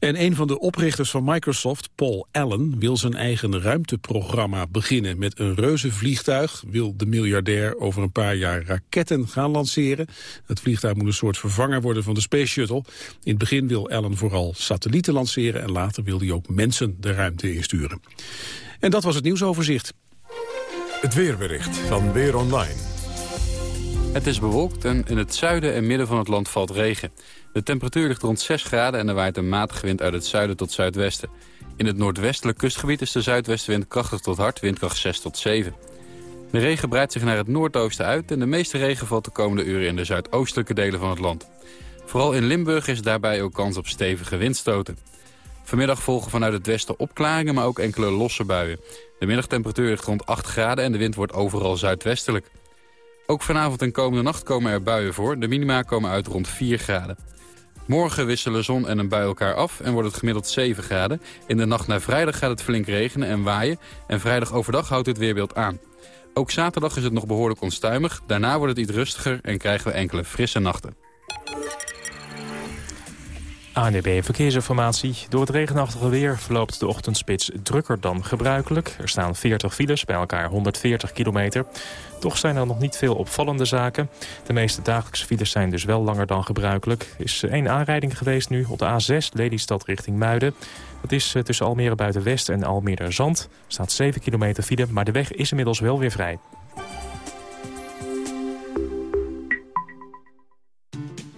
En een van de oprichters van Microsoft, Paul Allen, wil zijn eigen ruimteprogramma beginnen. Met een reuzenvliegtuig wil de miljardair over een paar jaar raketten gaan lanceren. Het vliegtuig moet een soort vervanger worden van de Space Shuttle. In het begin wil Allen vooral satellieten lanceren en later wil hij ook mensen de ruimte insturen. En dat was het nieuwsoverzicht. Het weerbericht van Weer Online. Het is bewolkt en in het zuiden en midden van het land valt regen. De temperatuur ligt rond 6 graden en er waait een matige wind uit het zuiden tot zuidwesten. In het noordwestelijk kustgebied is de zuidwestenwind krachtig tot hard, windkracht 6 tot 7. De regen breidt zich naar het noordoosten uit en de meeste regen valt de komende uren in de zuidoostelijke delen van het land. Vooral in Limburg is daarbij ook kans op stevige windstoten. Vanmiddag volgen vanuit het westen opklaringen, maar ook enkele losse buien. De middagtemperatuur ligt rond 8 graden en de wind wordt overal zuidwestelijk. Ook vanavond en komende nacht komen er buien voor. De minima komen uit rond 4 graden. Morgen wisselen zon en een bui elkaar af en wordt het gemiddeld 7 graden. In de nacht naar vrijdag gaat het flink regenen en waaien. En vrijdag overdag houdt het weerbeeld aan. Ook zaterdag is het nog behoorlijk onstuimig. Daarna wordt het iets rustiger en krijgen we enkele frisse nachten. ANDB Verkeersinformatie. Door het regenachtige weer verloopt de ochtendspits drukker dan gebruikelijk. Er staan 40 files, bij elkaar 140 kilometer. Toch zijn er nog niet veel opvallende zaken. De meeste dagelijkse files zijn dus wel langer dan gebruikelijk. Er is één aanrijding geweest nu op de A6 Lelystad richting Muiden. Dat is eh, tussen Almere Buitenwest en Almere Zand. Er staat 7 kilometer file, maar de weg is inmiddels wel weer vrij.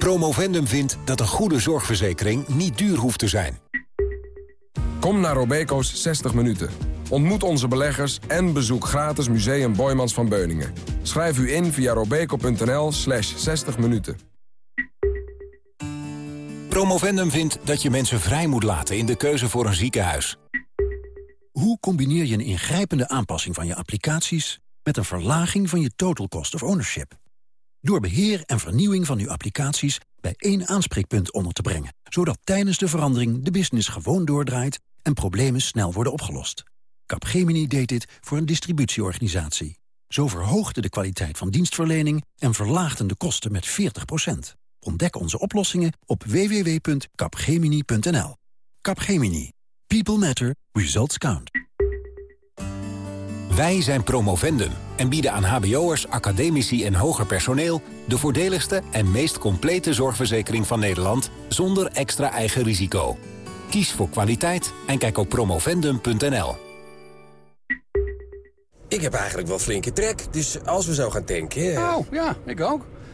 Promovendum vindt dat een goede zorgverzekering niet duur hoeft te zijn. Kom naar Robeco's 60 minuten. Ontmoet onze beleggers en bezoek gratis Museum Boymans van Beuningen. Schrijf u in via robeco.nl slash 60 minuten. Promovendum vindt dat je mensen vrij moet laten in de keuze voor een ziekenhuis. Hoe combineer je een ingrijpende aanpassing van je applicaties... met een verlaging van je total cost of ownership? Door beheer en vernieuwing van uw applicaties bij één aanspreekpunt onder te brengen. Zodat tijdens de verandering de business gewoon doordraait en problemen snel worden opgelost. Capgemini deed dit voor een distributieorganisatie. Zo verhoogde de kwaliteit van dienstverlening en verlaagden de kosten met 40%. Ontdek onze oplossingen op www.capgemini.nl. Capgemini. People matter. Results count. Wij zijn Promovendum en bieden aan hbo'ers, academici en hoger personeel... de voordeligste en meest complete zorgverzekering van Nederland... zonder extra eigen risico. Kies voor kwaliteit en kijk op promovendum.nl. Ik heb eigenlijk wel flinke trek, dus als we zo gaan tanken... Oh, ja, ik ook.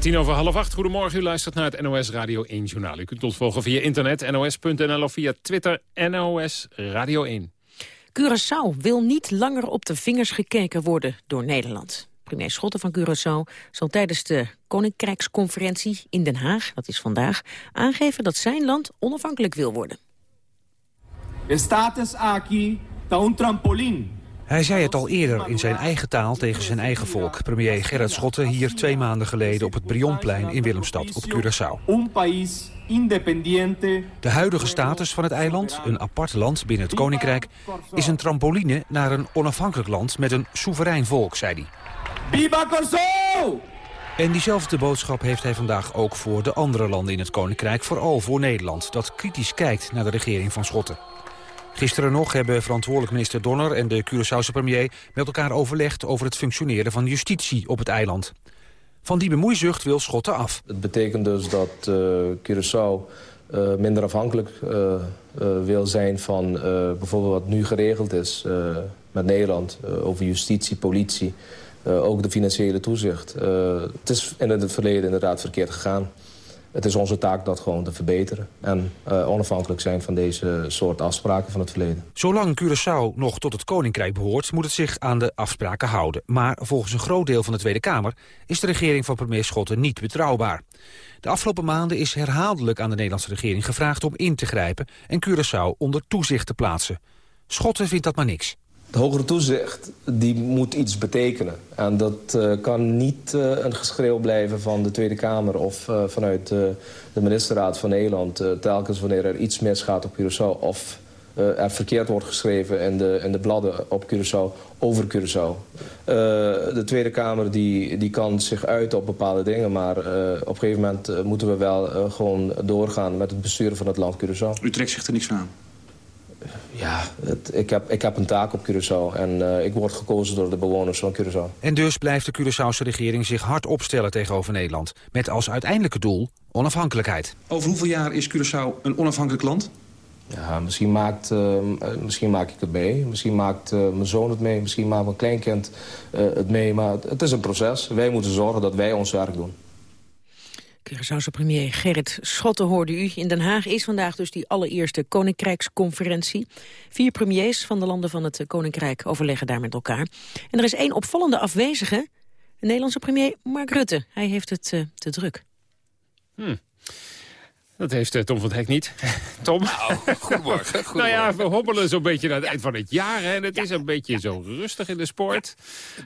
Tien over half acht. Goedemorgen, u luistert naar het NOS Radio 1 Journaal. U kunt ons volgen via internet, nos.nl of via Twitter, NOS Radio 1. Curaçao wil niet langer op de vingers gekeken worden door Nederland. Premier Schotten van Curaçao zal tijdens de Koninkrijksconferentie in Den Haag, dat is vandaag, aangeven dat zijn land onafhankelijk wil worden. Status aqui tá um trampolim hij zei het al eerder in zijn eigen taal tegen zijn eigen volk. Premier Gerrit Schotten hier twee maanden geleden op het Brionplein in Willemstad op Curaçao. De huidige status van het eiland, een apart land binnen het Koninkrijk... is een trampoline naar een onafhankelijk land met een soeverein volk, zei hij. Viva Kosovo! En diezelfde boodschap heeft hij vandaag ook voor de andere landen in het Koninkrijk... vooral voor Nederland, dat kritisch kijkt naar de regering van Schotten. Gisteren nog hebben verantwoordelijk minister Donner en de Curaçaose premier met elkaar overlegd over het functioneren van justitie op het eiland. Van die bemoeizucht wil Schotten af. Het betekent dus dat uh, Curaçao uh, minder afhankelijk uh, wil zijn van bijvoorbeeld wat nu geregeld is met Nederland over justitie, politie, ook de financiële toezicht. het is in het verleden inderdaad verkeerd gegaan het is onze taak dat gewoon te verbeteren. En uh, onafhankelijk zijn van deze soort afspraken van het verleden. Zolang Curaçao nog tot het Koninkrijk behoort... moet het zich aan de afspraken houden. Maar volgens een groot deel van de Tweede Kamer... is de regering van premier Schotten niet betrouwbaar. De afgelopen maanden is herhaaldelijk aan de Nederlandse regering gevraagd... om in te grijpen en Curaçao onder toezicht te plaatsen. Schotten vindt dat maar niks. De hogere toezicht die moet iets betekenen. En dat uh, kan niet uh, een geschreeuw blijven van de Tweede Kamer... of uh, vanuit de ministerraad van Nederland... telkens wanneer er iets misgaat op Curaçao... of er verkeerd wordt geschreven in de, in de bladen op Curaçao over Curaçao. de Tweede Kamer die, die kan zich uiten op bepaalde dingen... maar op een gegeven moment moeten we wel gewoon doorgaan... met het besturen van het land Curaçao. U trekt zich er niks van aan? Ja, het, ik, heb, ik heb een taak op Curaçao en uh, ik word gekozen door de bewoners van Curaçao. En dus blijft de Curaçaose regering zich hard opstellen tegenover Nederland. Met als uiteindelijke doel onafhankelijkheid. Over hoeveel jaar is Curaçao een onafhankelijk land? Ja, misschien maakt, uh, misschien maak ik het mee. Misschien maakt uh, mijn zoon het mee. Misschien maakt mijn kleinkind het mee. Maar het, het is een proces. Wij moeten zorgen dat wij ons werk doen. Curaçaose premier Gerrit Schotten hoorde u. In Den Haag is vandaag dus die allereerste Koninkrijksconferentie. Vier premiers van de landen van het Koninkrijk overleggen daar met elkaar. En er is één opvallende afwezige, de Nederlandse premier Mark Rutte. Hij heeft het uh, te druk. Hmm. Dat heeft uh, Tom van het Hek niet. Tom? Nou, goedemorgen, nou ja, we hobbelen zo'n beetje naar het eind van het jaar. Hè, en het is een beetje zo rustig in de sport.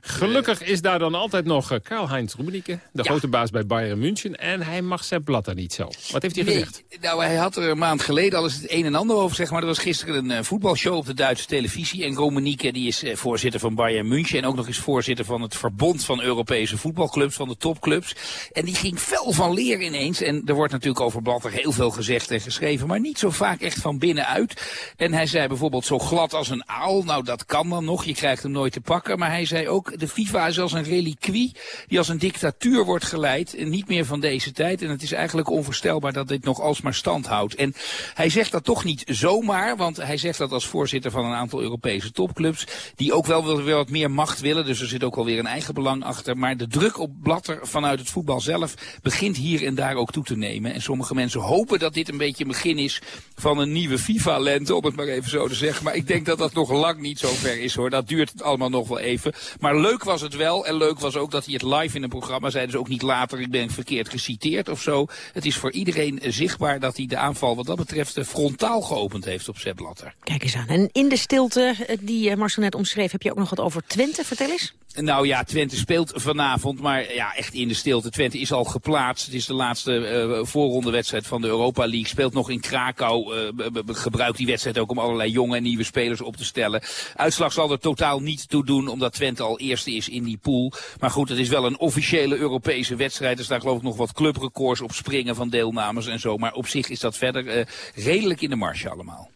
Gelukkig is daar dan altijd nog uh, Karl-Heinz Rummenigge... de grote baas bij Bayern München. En hij mag zijn Blatter niet zo. Wat heeft hij gezegd? Nou, hij had er een maand geleden al eens het een en ander over zeg maar. Er was gisteren een uh, voetbalshow op de Duitse televisie. En Rummenigge die is voorzitter van Bayern München... en ook nog eens voorzitter van het verbond van Europese voetbalclubs... van de topclubs. En die ging fel van leer ineens. En er wordt natuurlijk over Blatter heel veel gezegd en geschreven, maar niet zo vaak echt van binnenuit. En hij zei bijvoorbeeld zo glad als een aal, nou dat kan dan nog, je krijgt hem nooit te pakken. Maar hij zei ook, de FIFA is als een reliquie die als een dictatuur wordt geleid en niet meer van deze tijd. En het is eigenlijk onvoorstelbaar dat dit nog alsmaar stand houdt. En hij zegt dat toch niet zomaar, want hij zegt dat als voorzitter van een aantal Europese topclubs, die ook wel weer wat meer macht willen, dus er zit ook wel weer een eigen belang achter. Maar de druk op Blatter vanuit het voetbal zelf begint hier en daar ook toe te nemen. En sommige mensen hopen dat dit een beetje een begin is van een nieuwe FIFA-lente, om het maar even zo te zeggen. Maar ik denk dat dat nog lang niet zo ver is hoor. Dat duurt allemaal nog wel even. Maar leuk was het wel. En leuk was ook dat hij het live in een programma zei. Dus ook niet later, ik ben verkeerd geciteerd of zo. Het is voor iedereen zichtbaar dat hij de aanval wat dat betreft frontaal geopend heeft op Sepp Blatter. Kijk eens aan. En in de stilte eh, die eh, Marcel net omschreef, heb je ook nog wat over Twente? Vertel eens. Nou ja, Twente speelt vanavond, maar ja, echt in de stilte. Twente is al geplaatst. Het is de laatste uh, voorrondewedstrijd van de Europa League. Speelt nog in Krakau. Uh, gebruikt die wedstrijd ook om allerlei jonge en nieuwe spelers op te stellen. Uitslag zal er totaal niet toe doen, omdat Twente al eerste is in die pool. Maar goed, het is wel een officiële Europese wedstrijd. Er staan geloof ik nog wat clubrecords op springen van deelnemers en zo. Maar op zich is dat verder uh, redelijk in de marge allemaal.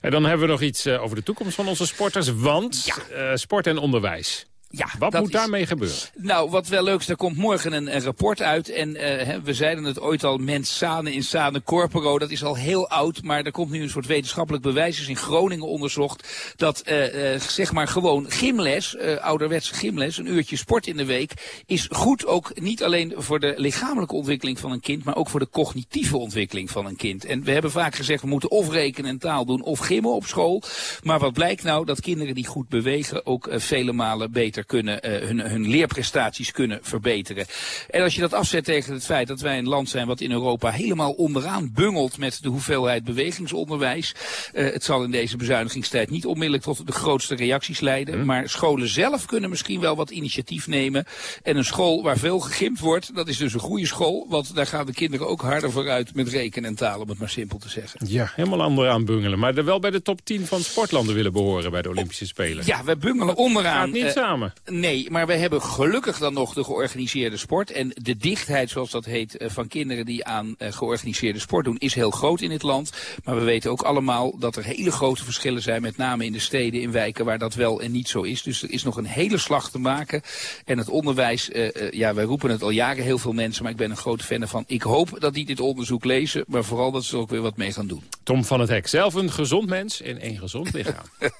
En dan hebben we nog iets over de toekomst van onze sporters. Want ja. sport en onderwijs. Ja, Wat moet is- daarmee gebeuren? Nou, wat wel leuk is, er komt morgen een, een rapport uit. En eh, hè, we zeiden het ooit al, mens sane in sane corporo. Dat is al heel oud, maar er komt nu een soort wetenschappelijk bewijs. is in Groningen onderzocht dat eh, eh, zeg maar gewoon gymles, ouderwetse gymles, een uurtje sport in de week, is goed ook niet alleen voor de lichamelijke ontwikkeling van een kind, maar ook voor de cognitieve ontwikkeling van een kind. En we hebben vaak gezegd, we moeten of rekenen en taal doen of gymmen op school. Maar wat blijkt nou? Dat kinderen die goed bewegen ook vele malen beter kunnen, eh, hun, hun leerprestaties kunnen verbeteren. En als je dat afzet tegen het feit dat wij een land zijn wat in Europa helemaal onderaan bungelt met de hoeveelheid bewegingsonderwijs. Eh, het zal in deze bezuinigingstijd niet onmiddellijk tot de grootste reacties leiden. Maar scholen zelf kunnen misschien wel wat initiatief nemen. En een school waar veel gegimd wordt, dat is dus een goede school. Want daar gaan de kinderen ook harder vooruit met rekenen en taal, om het maar simpel te zeggen. Ja, helemaal onderaan bungelen. Maar er wel bij de top 10 van sportlanden willen behoren bij de Olympische Spelen. Ja, we bungelen onderaan. Gaat niet Eh, samen. Nee, maar we hebben gelukkig dan nog de georganiseerde sport. En de dichtheid, zoals dat heet, eh, van kinderen die aan eh, georganiseerde sport doen, is heel groot in dit land. Maar we weten ook allemaal dat er hele grote verschillen zijn, met name in de steden, in wijken waar dat wel en niet zo is. Dus er is nog een hele slag te maken. En het onderwijs, eh, ja, wij roepen het al jaren heel veel mensen, maar ik ben een grote fan ervan. Ik hoop dat die dit onderzoek lezen, maar vooral dat ze er ook weer wat mee gaan doen. Tom van het Hek, zelf een gezond mens in één gezond lichaam.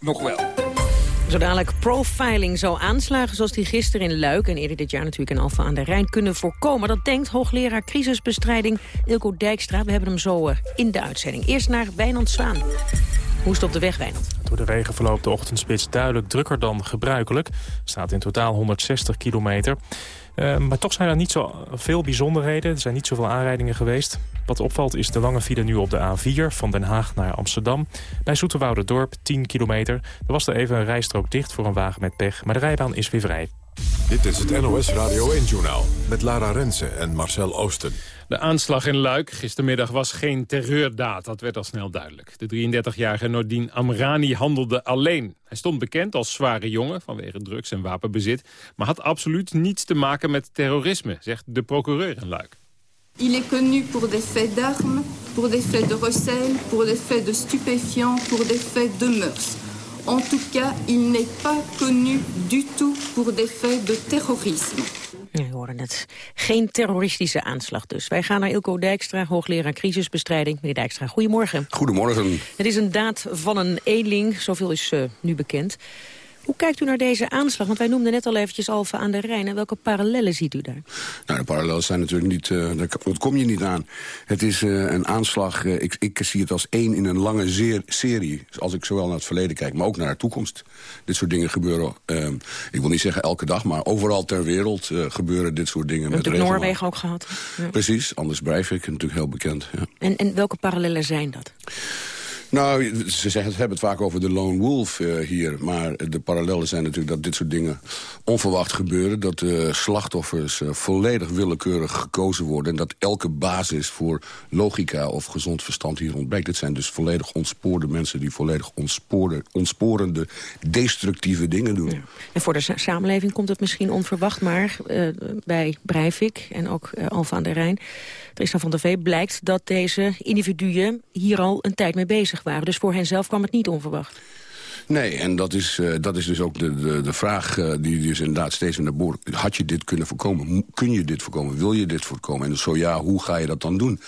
Nog wel. Zo dadelijk profiling zou aanslagen zoals die gisteren in Luik... en eerder dit jaar natuurlijk in Alphen aan de Rijn kunnen voorkomen. Dat denkt hoogleraar crisisbestrijding Ilko Dijkstra. We hebben hem zo eh, in de uitzending. Eerst naar Wijnand Zwaan. Hoe is het op de weg, Wijnand? Door de regen verloopt de ochtendspits duidelijk drukker dan gebruikelijk. Staat in totaal 160 kilometer. Eh, maar toch zijn er niet zo veel bijzonderheden. Er zijn niet zoveel aanrijdingen geweest. Wat opvalt is de lange file nu op de A4 van Den Haag naar Amsterdam. Bij Dorp 10 kilometer. Er was er even een rijstrook dicht voor een wagen met pech. Maar de rijbaan is weer vrij. Dit is het NOS Radio 1-journaal met Lara Rensen en Marcel Oosten. De aanslag in Luik gistermiddag was geen terreurdaad. Dat werd al snel duidelijk. De 33-jarige Nordin Amrani handelde alleen. Hij stond bekend als zware jongen vanwege drugs en wapenbezit... maar had absoluut niets te maken met terrorisme, zegt de procureur in Luik. Il est connu pour des faits d'armes, pour des faits de recel, pour des faits de stupéfiants, pour des faits de mœurs. En tout cas, il n'est pas connu du tout pour des faits de terrorisme. Ja, we hoorden het. Geen terroristische aanslag dus. Wij gaan naar Ilko Dijkstra, hoogleraar crisisbestrijding. Meneer Dijkstra, goedemorgen. Goedemorgen. Het is een daad van een eenling, zoveel is eh, nu bekend. Hoe kijkt u naar deze aanslag? Want wij noemden net al eventjes Alfa aan de Rijn. En welke parallellen ziet u daar? Nou, de parallellen zijn natuurlijk niet... eh daar ontkom je niet aan. Het is eh, een aanslag... eh, ik, ik zie het als één in een lange zeer, serie. Als ik zowel naar het verleden kijk, maar ook naar de toekomst. Dit soort dingen gebeuren... eh, ik wil niet zeggen elke dag, maar overal ter wereld gebeuren dit soort dingen. We met. Noorwegen ook gehad. Ja. Precies, Anders Breivik, natuurlijk heel bekend. Ja. En, en welke parallellen zijn dat? Nou, ze hebben het vaak over de lone wolf eh, hier. Maar de parallellen zijn natuurlijk dat dit soort dingen onverwacht gebeuren. Dat de slachtoffers eh, volledig willekeurig gekozen worden. En dat elke basis voor logica of gezond verstand hier ontbreekt. Dit zijn dus volledig ontspoorde mensen die volledig ontspoorde, ontsporende, destructieve dingen doen. En voor de sa- samenleving komt het misschien onverwacht, maar eh, bij Breivik en ook eh, Alfa aan de Rijn, Tristan van der Vee, blijkt dat deze individuen hier al een tijd mee bezig waren. Dus voor hen zelf kwam het niet onverwacht. Nee, en dat is, eh, dat is dus ook de, de, de vraag eh, die dus inderdaad steeds naar boven... Had je dit kunnen voorkomen? Kun je dit voorkomen? Wil je dit voorkomen? En dus zo ja, hoe ga je dat dan doen?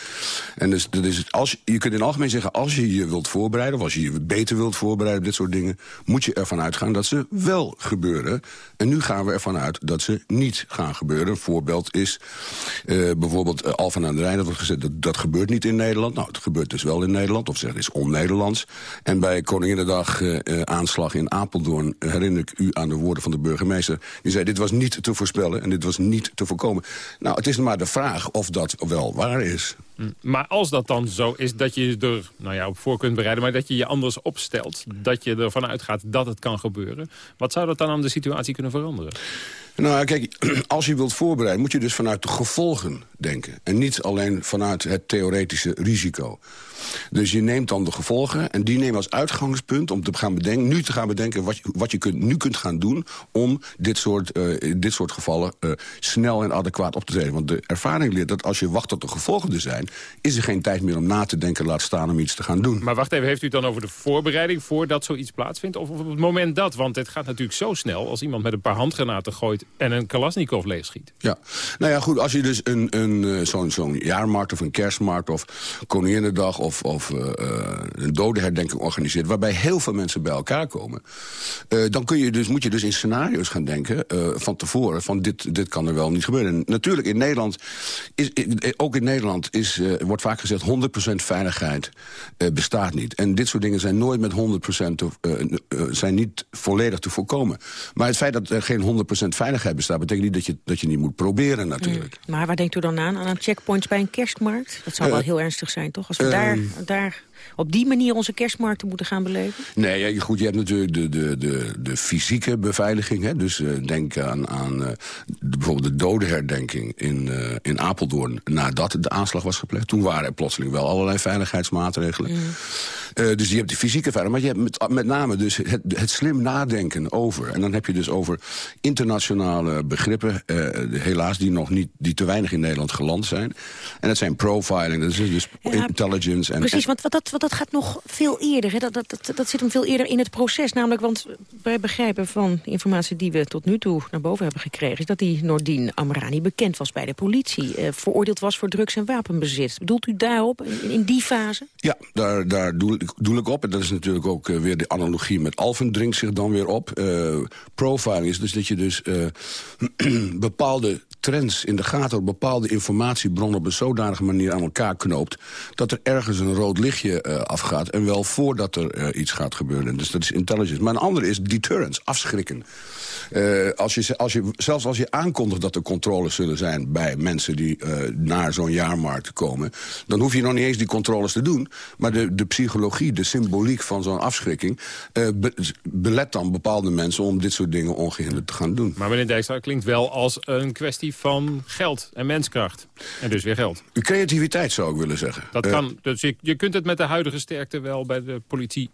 En dus, dat is als, je- kunt in het algemeen zeggen... als je je wilt voorbereiden, of als je je beter wilt voorbereiden... op dit soort dingen, moet je ervan uitgaan dat ze wel gebeuren. En nu gaan we ervan uit dat ze niet gaan gebeuren. Een voorbeeld is eh, bijvoorbeeld uh, Alphen aan de Rijn. Dat wordt gezegd, dat, dat gebeurt niet in Nederland. Nou, het gebeurt dus wel in Nederland. Of zeg, het is on-Nederlands. En bij Koninginnedag aanslag in Apeldoorn... herinner ik u aan de woorden van de burgemeester. Die zei, dit was niet te voorspellen en dit was niet te voorkomen. Nou, het is maar de vraag of dat wel waar is. Hm. Maar als dat dan zo is dat je er nou ja, op voor kunt bereiden... maar dat je je anders opstelt, dat je ervan uitgaat dat het kan gebeuren... wat zou dat dan aan de situatie kunnen veranderen? Nou, kijk, als je wilt voorbereiden... moet je dus vanuit de gevolgen denken. En niet alleen vanuit het theoretische risico. Dus je neemt dan de gevolgen en die neem als uitgangspunt... om te gaan bedenken, nu te gaan bedenken wat je, wat je kunt, nu kunt gaan doen... om dit soort, uh, dit soort gevallen uh, snel en adequaat op te treden. Want de ervaring leert dat als je wacht tot de gevolgen er zijn... is er geen tijd meer om na te denken, laat staan om iets te gaan doen. Maar wacht even, heeft u het dan over de voorbereiding... voordat zoiets plaatsvindt? Of op het moment dat? Want het gaat natuurlijk zo snel... als iemand met een paar handgranaten gooit en een Kalasnikov leegschiet. Ja, nou ja, goed, als je dus een, een, uh, zo'n zo'n jaarmarkt of een kerstmarkt... of Koninginnedag of, of uh, een dodenherdenking organiseert... waarbij heel veel mensen bij elkaar komen... Dan kun je dus, moet je dus in scenario's gaan denken van tevoren... van dit, dit kan er wel niet gebeuren. En natuurlijk, in Nederland, is, ook in Nederland is, wordt vaak gezegd... 100% veiligheid bestaat niet. En dit soort dingen zijn nooit met 100% te, zijn niet volledig te voorkomen. Maar het feit dat er geen 100% veiligheid bestaat... betekent niet dat je, dat je niet moet proberen natuurlijk. Mm. Maar waar denkt u dan aan? Aan checkpoints bij een kerstmarkt? Dat zou wel heel ernstig zijn, toch? Als we daar, daar op die manier onze kerstmarkten moeten gaan beleven? Nee, goed, je hebt natuurlijk de, de, de, de fysieke beveiliging. Hè? Dus uh, denk aan, aan uh, de, bijvoorbeeld de dodenherdenking in, uh, in Apeldoorn... nadat de aanslag was gepleegd. Toen waren er plotseling wel allerlei veiligheidsmaatregelen. Mm. dus je hebt de fysieke veiligheid. Maar je hebt met, met name dus het, het slim nadenken over. En dan heb je dus over internationale begrippen... helaas die nog niet, die te weinig in Nederland geland zijn. En dat zijn profiling, dat is dus ja, intelligence. En, precies, want wat dat, dat gaat nog veel eerder. Hè? Dat, dat, dat, zit hem veel eerder in het proces. Namelijk, want wij begrijpen van informatie die we tot nu toe naar boven hebben gekregen... is dat die Nordin Amrani bekend was bij de politie. Eh, veroordeeld was voor drugs- en wapenbezit. Bedoelt u daarop, in, die fase? Ja, daar, daar doe, ik, op. En dat is natuurlijk ook uh, weer de analogie met Alphen dringt zich dan weer op. Uh, profiling is dus dat je dus bepaalde trends in de gaten... bepaalde informatiebronnen op een zodanige manier aan elkaar knoopt... dat er ergens een rood lichtje uh, afgaat. En wel voordat er uh, iets gaat gebeuren. Dus dat is intelligence. Maar een andere is deterrence, afschrikken. Uh, als je, als je, zelfs als je aankondigt dat er controles zullen zijn... bij mensen die naar zo'n jaarmarkt komen... dan hoef je nog niet eens die controles te doen. Maar de, de psychologie, de symboliek van zo'n afschrikking... Be, belet dan bepaalde mensen om dit soort dingen ongehinderd te gaan doen. Maar meneer Dijkstra, klinkt wel als een kwestie van geld en menskracht. En dus weer geld. Creativiteit zou ik willen zeggen. Dat kan, dus je, je kunt het met de huidige sterkte wel bij de politie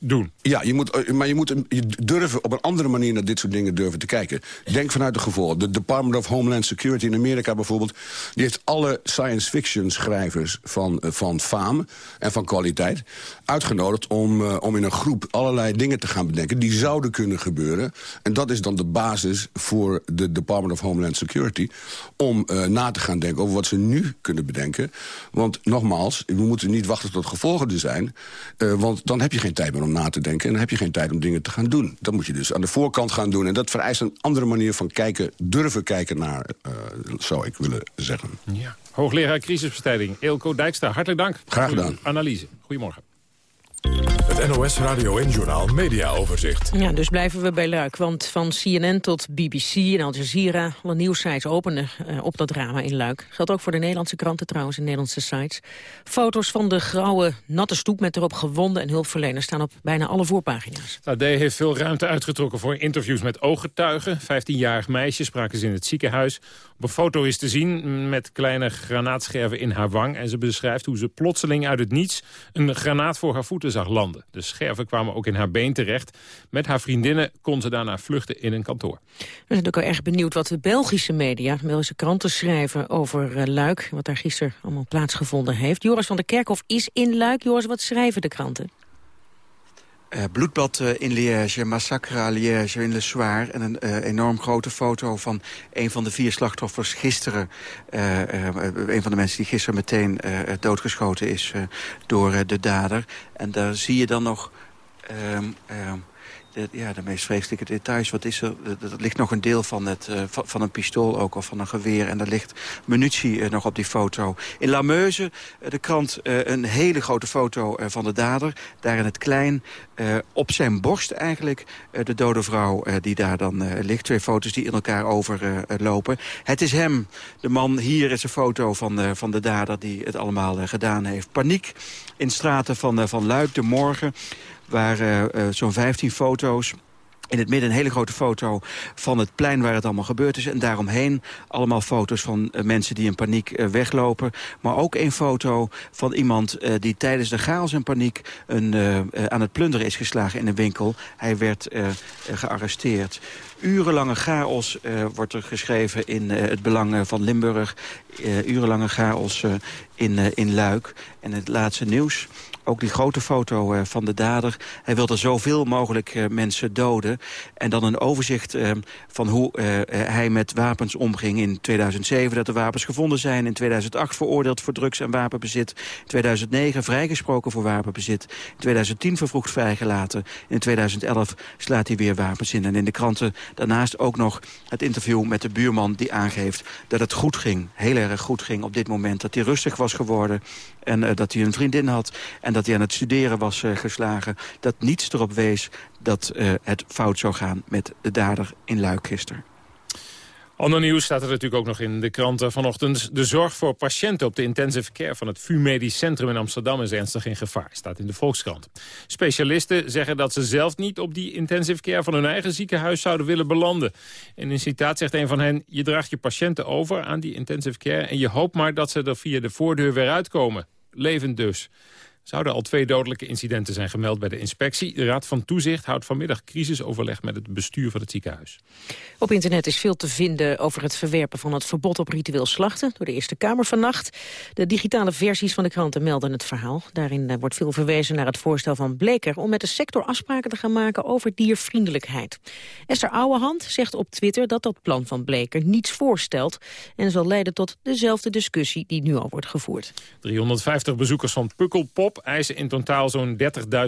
doen. Ja, je moet, maar je moet je durven op een andere manier naar dit soort dingen durven te kijken. Denk vanuit de gevolgen. De Department of Homeland Security in Amerika bijvoorbeeld... die heeft alle science fiction schrijvers van, van faam en van kwaliteit... uitgenodigd om, uh, om in een groep allerlei dingen te gaan bedenken... die zouden kunnen gebeuren. En dat is dan de basis voor de Department of Homeland Security... om na te gaan denken over wat ze nu kunnen bedenken. Want nogmaals, we moeten niet wachten tot gevolgen er zijn... Want dan heb je geen tijd meer om na te denken. En dan heb je geen tijd om dingen te gaan doen. Dat moet je dus aan de voorkant gaan doen. En dat vereist een andere manier van kijken, durven kijken naar, uh, zou ik willen zeggen. Ja. Hoogleraar crisisbestrijding Eelco Dijkstra, hartelijk dank. Graag gedaan. Analyse. Goedemorgen. Het NOS Radio en Journal Media Overzicht. Ja, dus blijven we bij Luik. Want van CNN tot BBC en Al Jazeera... alle nieuwsites openen uh, op dat drama in Luik. Geldt ook voor de Nederlandse kranten trouwens en Nederlandse sites. Foto's van de grauwe, natte stoep met erop gewonden en hulpverleners... staan op bijna alle voorpagina's. Het AD heeft veel ruimte uitgetrokken voor interviews met ooggetuigen. 15-jarig meisje spraken ze in het ziekenhuis. Op een foto is te zien met kleine granaatscherven in haar wang. En ze beschrijft hoe ze plotseling uit het niets... een granaat voor haar voeten zag landen. De scherven kwamen ook in haar been terecht. Met haar vriendinnen kon ze daarna vluchten in een kantoor. We zijn ook wel erg benieuwd wat de Belgische media, Belgische kranten schrijven over uh, Luik. Wat daar gisteren allemaal plaatsgevonden heeft. Joris van der Kerkhof is in Luik. Joris, wat schrijven de kranten? Uh, bloedbad uh, in Liège, massacre à Liège in Le Soir... en een uh, enorm grote foto van een van de vier slachtoffers gisteren. een van de mensen die gisteren meteen doodgeschoten is door de dader. En daar zie je dan nog... Um, um, ja, de meest vreselijke details. Wat is er? Er ligt nog een deel van, het, uh, van een pistool ook, of van een geweer. En er ligt munitie uh, nog op die foto. In La Meuse, uh, de krant, een hele grote foto van de dader. Daar in het klein, op zijn borst eigenlijk, de dode vrouw die daar dan ligt. Twee foto's die in elkaar overlopen. het is hem, de man. Hier is een foto van, van de dader die het allemaal gedaan heeft. Paniek in straten van, van Luik de morgen waar uh, zo'n 15 foto's in het midden een hele grote foto van het plein waar het allemaal gebeurd is. En daaromheen allemaal foto's van uh, mensen die in paniek weglopen. Maar ook een foto van iemand die tijdens de chaos en paniek een, aan het plunderen is geslagen in een winkel. Hij werd gearresteerd. Urenlange chaos wordt er geschreven in het belang van Limburg. urenlange chaos in, in Luik. En het laatste nieuws ook die grote foto uh, van de dader. Hij wilde zoveel mogelijk uh, mensen doden. En dan een overzicht uh, van hoe hij met wapens omging in 2007... dat de wapens gevonden zijn. In 2008 veroordeeld voor drugs- en wapenbezit. In 2009 vrijgesproken voor wapenbezit. In 2010 vervroegd vrijgelaten. In 2011 slaat hij weer wapens in. En in de kranten daarnaast ook nog het interview met de buurman... die aangeeft dat het goed ging, heel erg goed ging op dit moment. Dat hij rustig was geworden en dat hij een vriendin had... dat hij aan het studeren was uh, geslagen. Dat niets erop wees dat uh, het fout zou gaan met de dader in Luik gisteren. Ander nieuws staat er natuurlijk ook nog in de kranten vanochtend. De zorg voor patiënten op de intensive care van het VU Medisch Centrum in Amsterdam is ernstig in gevaar, staat in de Volkskrant. Specialisten zeggen dat ze zelf niet op die intensive care van hun eigen ziekenhuis zouden willen belanden. In een citaat zegt een van hen, je draagt je patiënten over aan die intensive care en je hoopt maar dat ze er via de voordeur weer uitkomen. Levend dus zouden al twee dodelijke incidenten zijn gemeld bij de inspectie. De Raad van Toezicht houdt vanmiddag crisisoverleg met het bestuur van het ziekenhuis. Op internet is veel te vinden over het verwerpen van het verbod op ritueel slachten door de Eerste Kamer vannacht. De digitale versies van de kranten melden het verhaal. Daarin eh, wordt veel verwezen naar het voorstel van Bleker om met de sector afspraken te gaan maken over diervriendelijkheid. Esther Ouwehand zegt op Twitter dat dat plan van Bleker niets voorstelt en zal leiden tot dezelfde discussie die nu al wordt gevoerd. 350 bezoekers van Pukkelpop eisen in totaal zo'n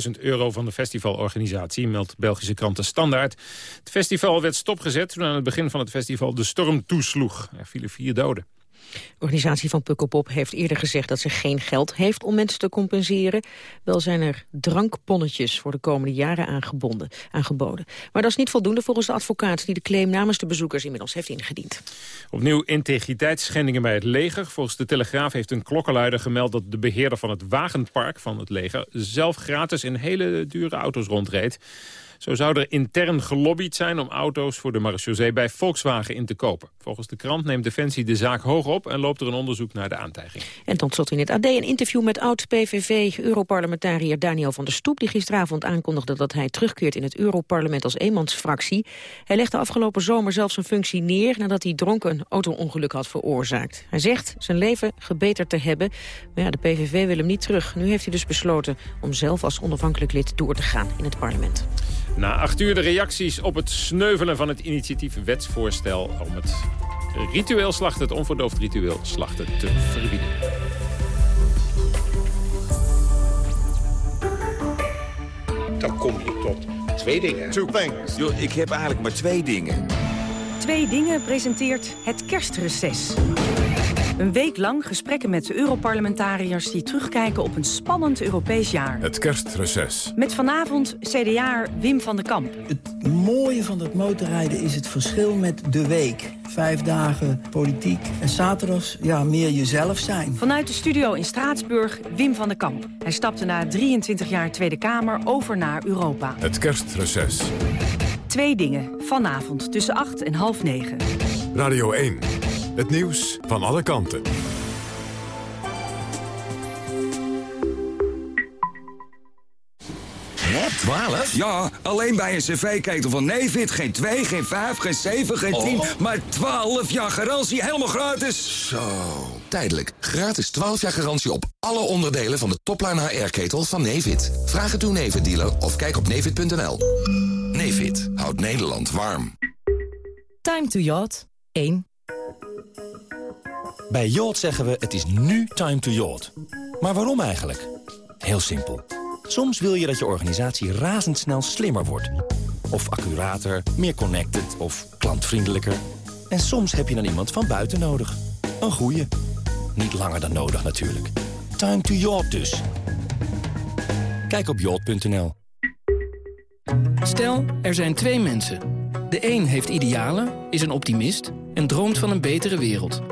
30.000 euro van de festivalorganisatie, meldt Belgische kranten Standaard. Het festival werd stopgezet toen aan het begin van het festival de storm toesloeg. Er vielen vier doden. De organisatie van Pukkelpop heeft eerder gezegd dat ze geen geld heeft om mensen te compenseren. Wel zijn er drankponnetjes voor de komende jaren aangebonden, aangeboden. Maar dat is niet voldoende volgens de advocaat die de claim namens de bezoekers inmiddels heeft ingediend. Opnieuw integriteitsschendingen bij het leger. Volgens de Telegraaf heeft een klokkenluider gemeld dat de beheerder van het wagenpark van het leger zelf gratis in hele dure auto's rondreed. Zo zou er intern gelobbyd zijn om auto's voor de marechaussee bij Volkswagen in te kopen. Volgens de krant neemt Defensie de zaak hoog op en loopt er een onderzoek naar de aantijging. En tot slot in het AD een interview met oud-PVV-europarlementariër Daniel van der Stoep... die gisteravond aankondigde dat hij terugkeert in het Europarlement als eenmansfractie. Hij legde afgelopen zomer zelfs zijn functie neer nadat hij dronken een auto-ongeluk had veroorzaakt. Hij zegt zijn leven gebeterd te hebben, maar ja, de PVV wil hem niet terug. Nu heeft hij dus besloten om zelf als onafhankelijk lid door te gaan in het parlement. Na acht uur de reacties op het sneuvelen van het initiatief wetsvoorstel... om het ritueel slachten, het onverdoofd ritueel slachten, te verbieden. Dan kom je tot twee dingen. Two things. Yo, ik heb eigenlijk maar twee dingen. Twee dingen presenteert het kerstreces. Een week lang gesprekken met de Europarlementariërs... die terugkijken op een spannend Europees jaar. Het kerstreces. Met vanavond CDA Wim van den Kamp. Het mooie van het motorrijden is het verschil met de week. Vijf dagen politiek en zaterdags ja, meer jezelf zijn. Vanuit de studio in Straatsburg Wim van den Kamp. Hij stapte na 23 jaar Tweede Kamer over naar Europa. Het kerstreces. Twee dingen. Vanavond tussen 8 en half 9. Radio 1. Het nieuws van alle kanten. Wat, 12? Ja, alleen bij een cv-ketel van Nevid. Geen 2, geen 5, geen 7, geen 10, maar 12 jaar garantie. Helemaal gratis. Zo, tijdelijk. Gratis 12 jaar garantie op alle onderdelen van de topline HR-ketel van Nevid. Vraag het uw Nevid-dealer of kijk op nevid.nl. Nevid houdt Nederland warm. Time to yacht 1. Bij Yacht zeggen we het is nu time to yacht. Maar waarom eigenlijk? Heel simpel. Soms wil je dat je organisatie razendsnel slimmer wordt. Of accurater, meer connected of klantvriendelijker. En soms heb je dan iemand van buiten nodig. Een goeie. Niet langer dan nodig natuurlijk. Time to yacht dus. Kijk op yacht.nl. Stel, er zijn twee mensen. De een heeft idealen, is een optimist en droomt van een betere wereld.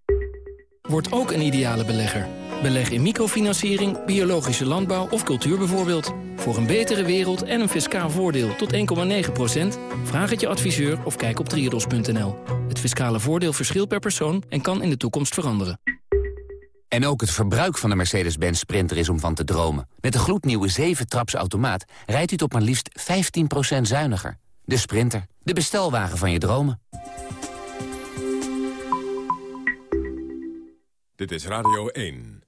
Word ook een ideale belegger. Beleg in microfinanciering, biologische landbouw of cultuur bijvoorbeeld. Voor een betere wereld en een fiscaal voordeel tot 1,9% Vraag het je adviseur of kijk op triodos.nl. Het fiscale voordeel verschilt per persoon en kan in de toekomst veranderen. En ook het verbruik van de Mercedes-Benz Sprinter is om van te dromen. Met de gloednieuwe 7-traps automaat rijdt u tot maar liefst 15% zuiniger. De Sprinter, de bestelwagen van je dromen. Dit is Radio 1.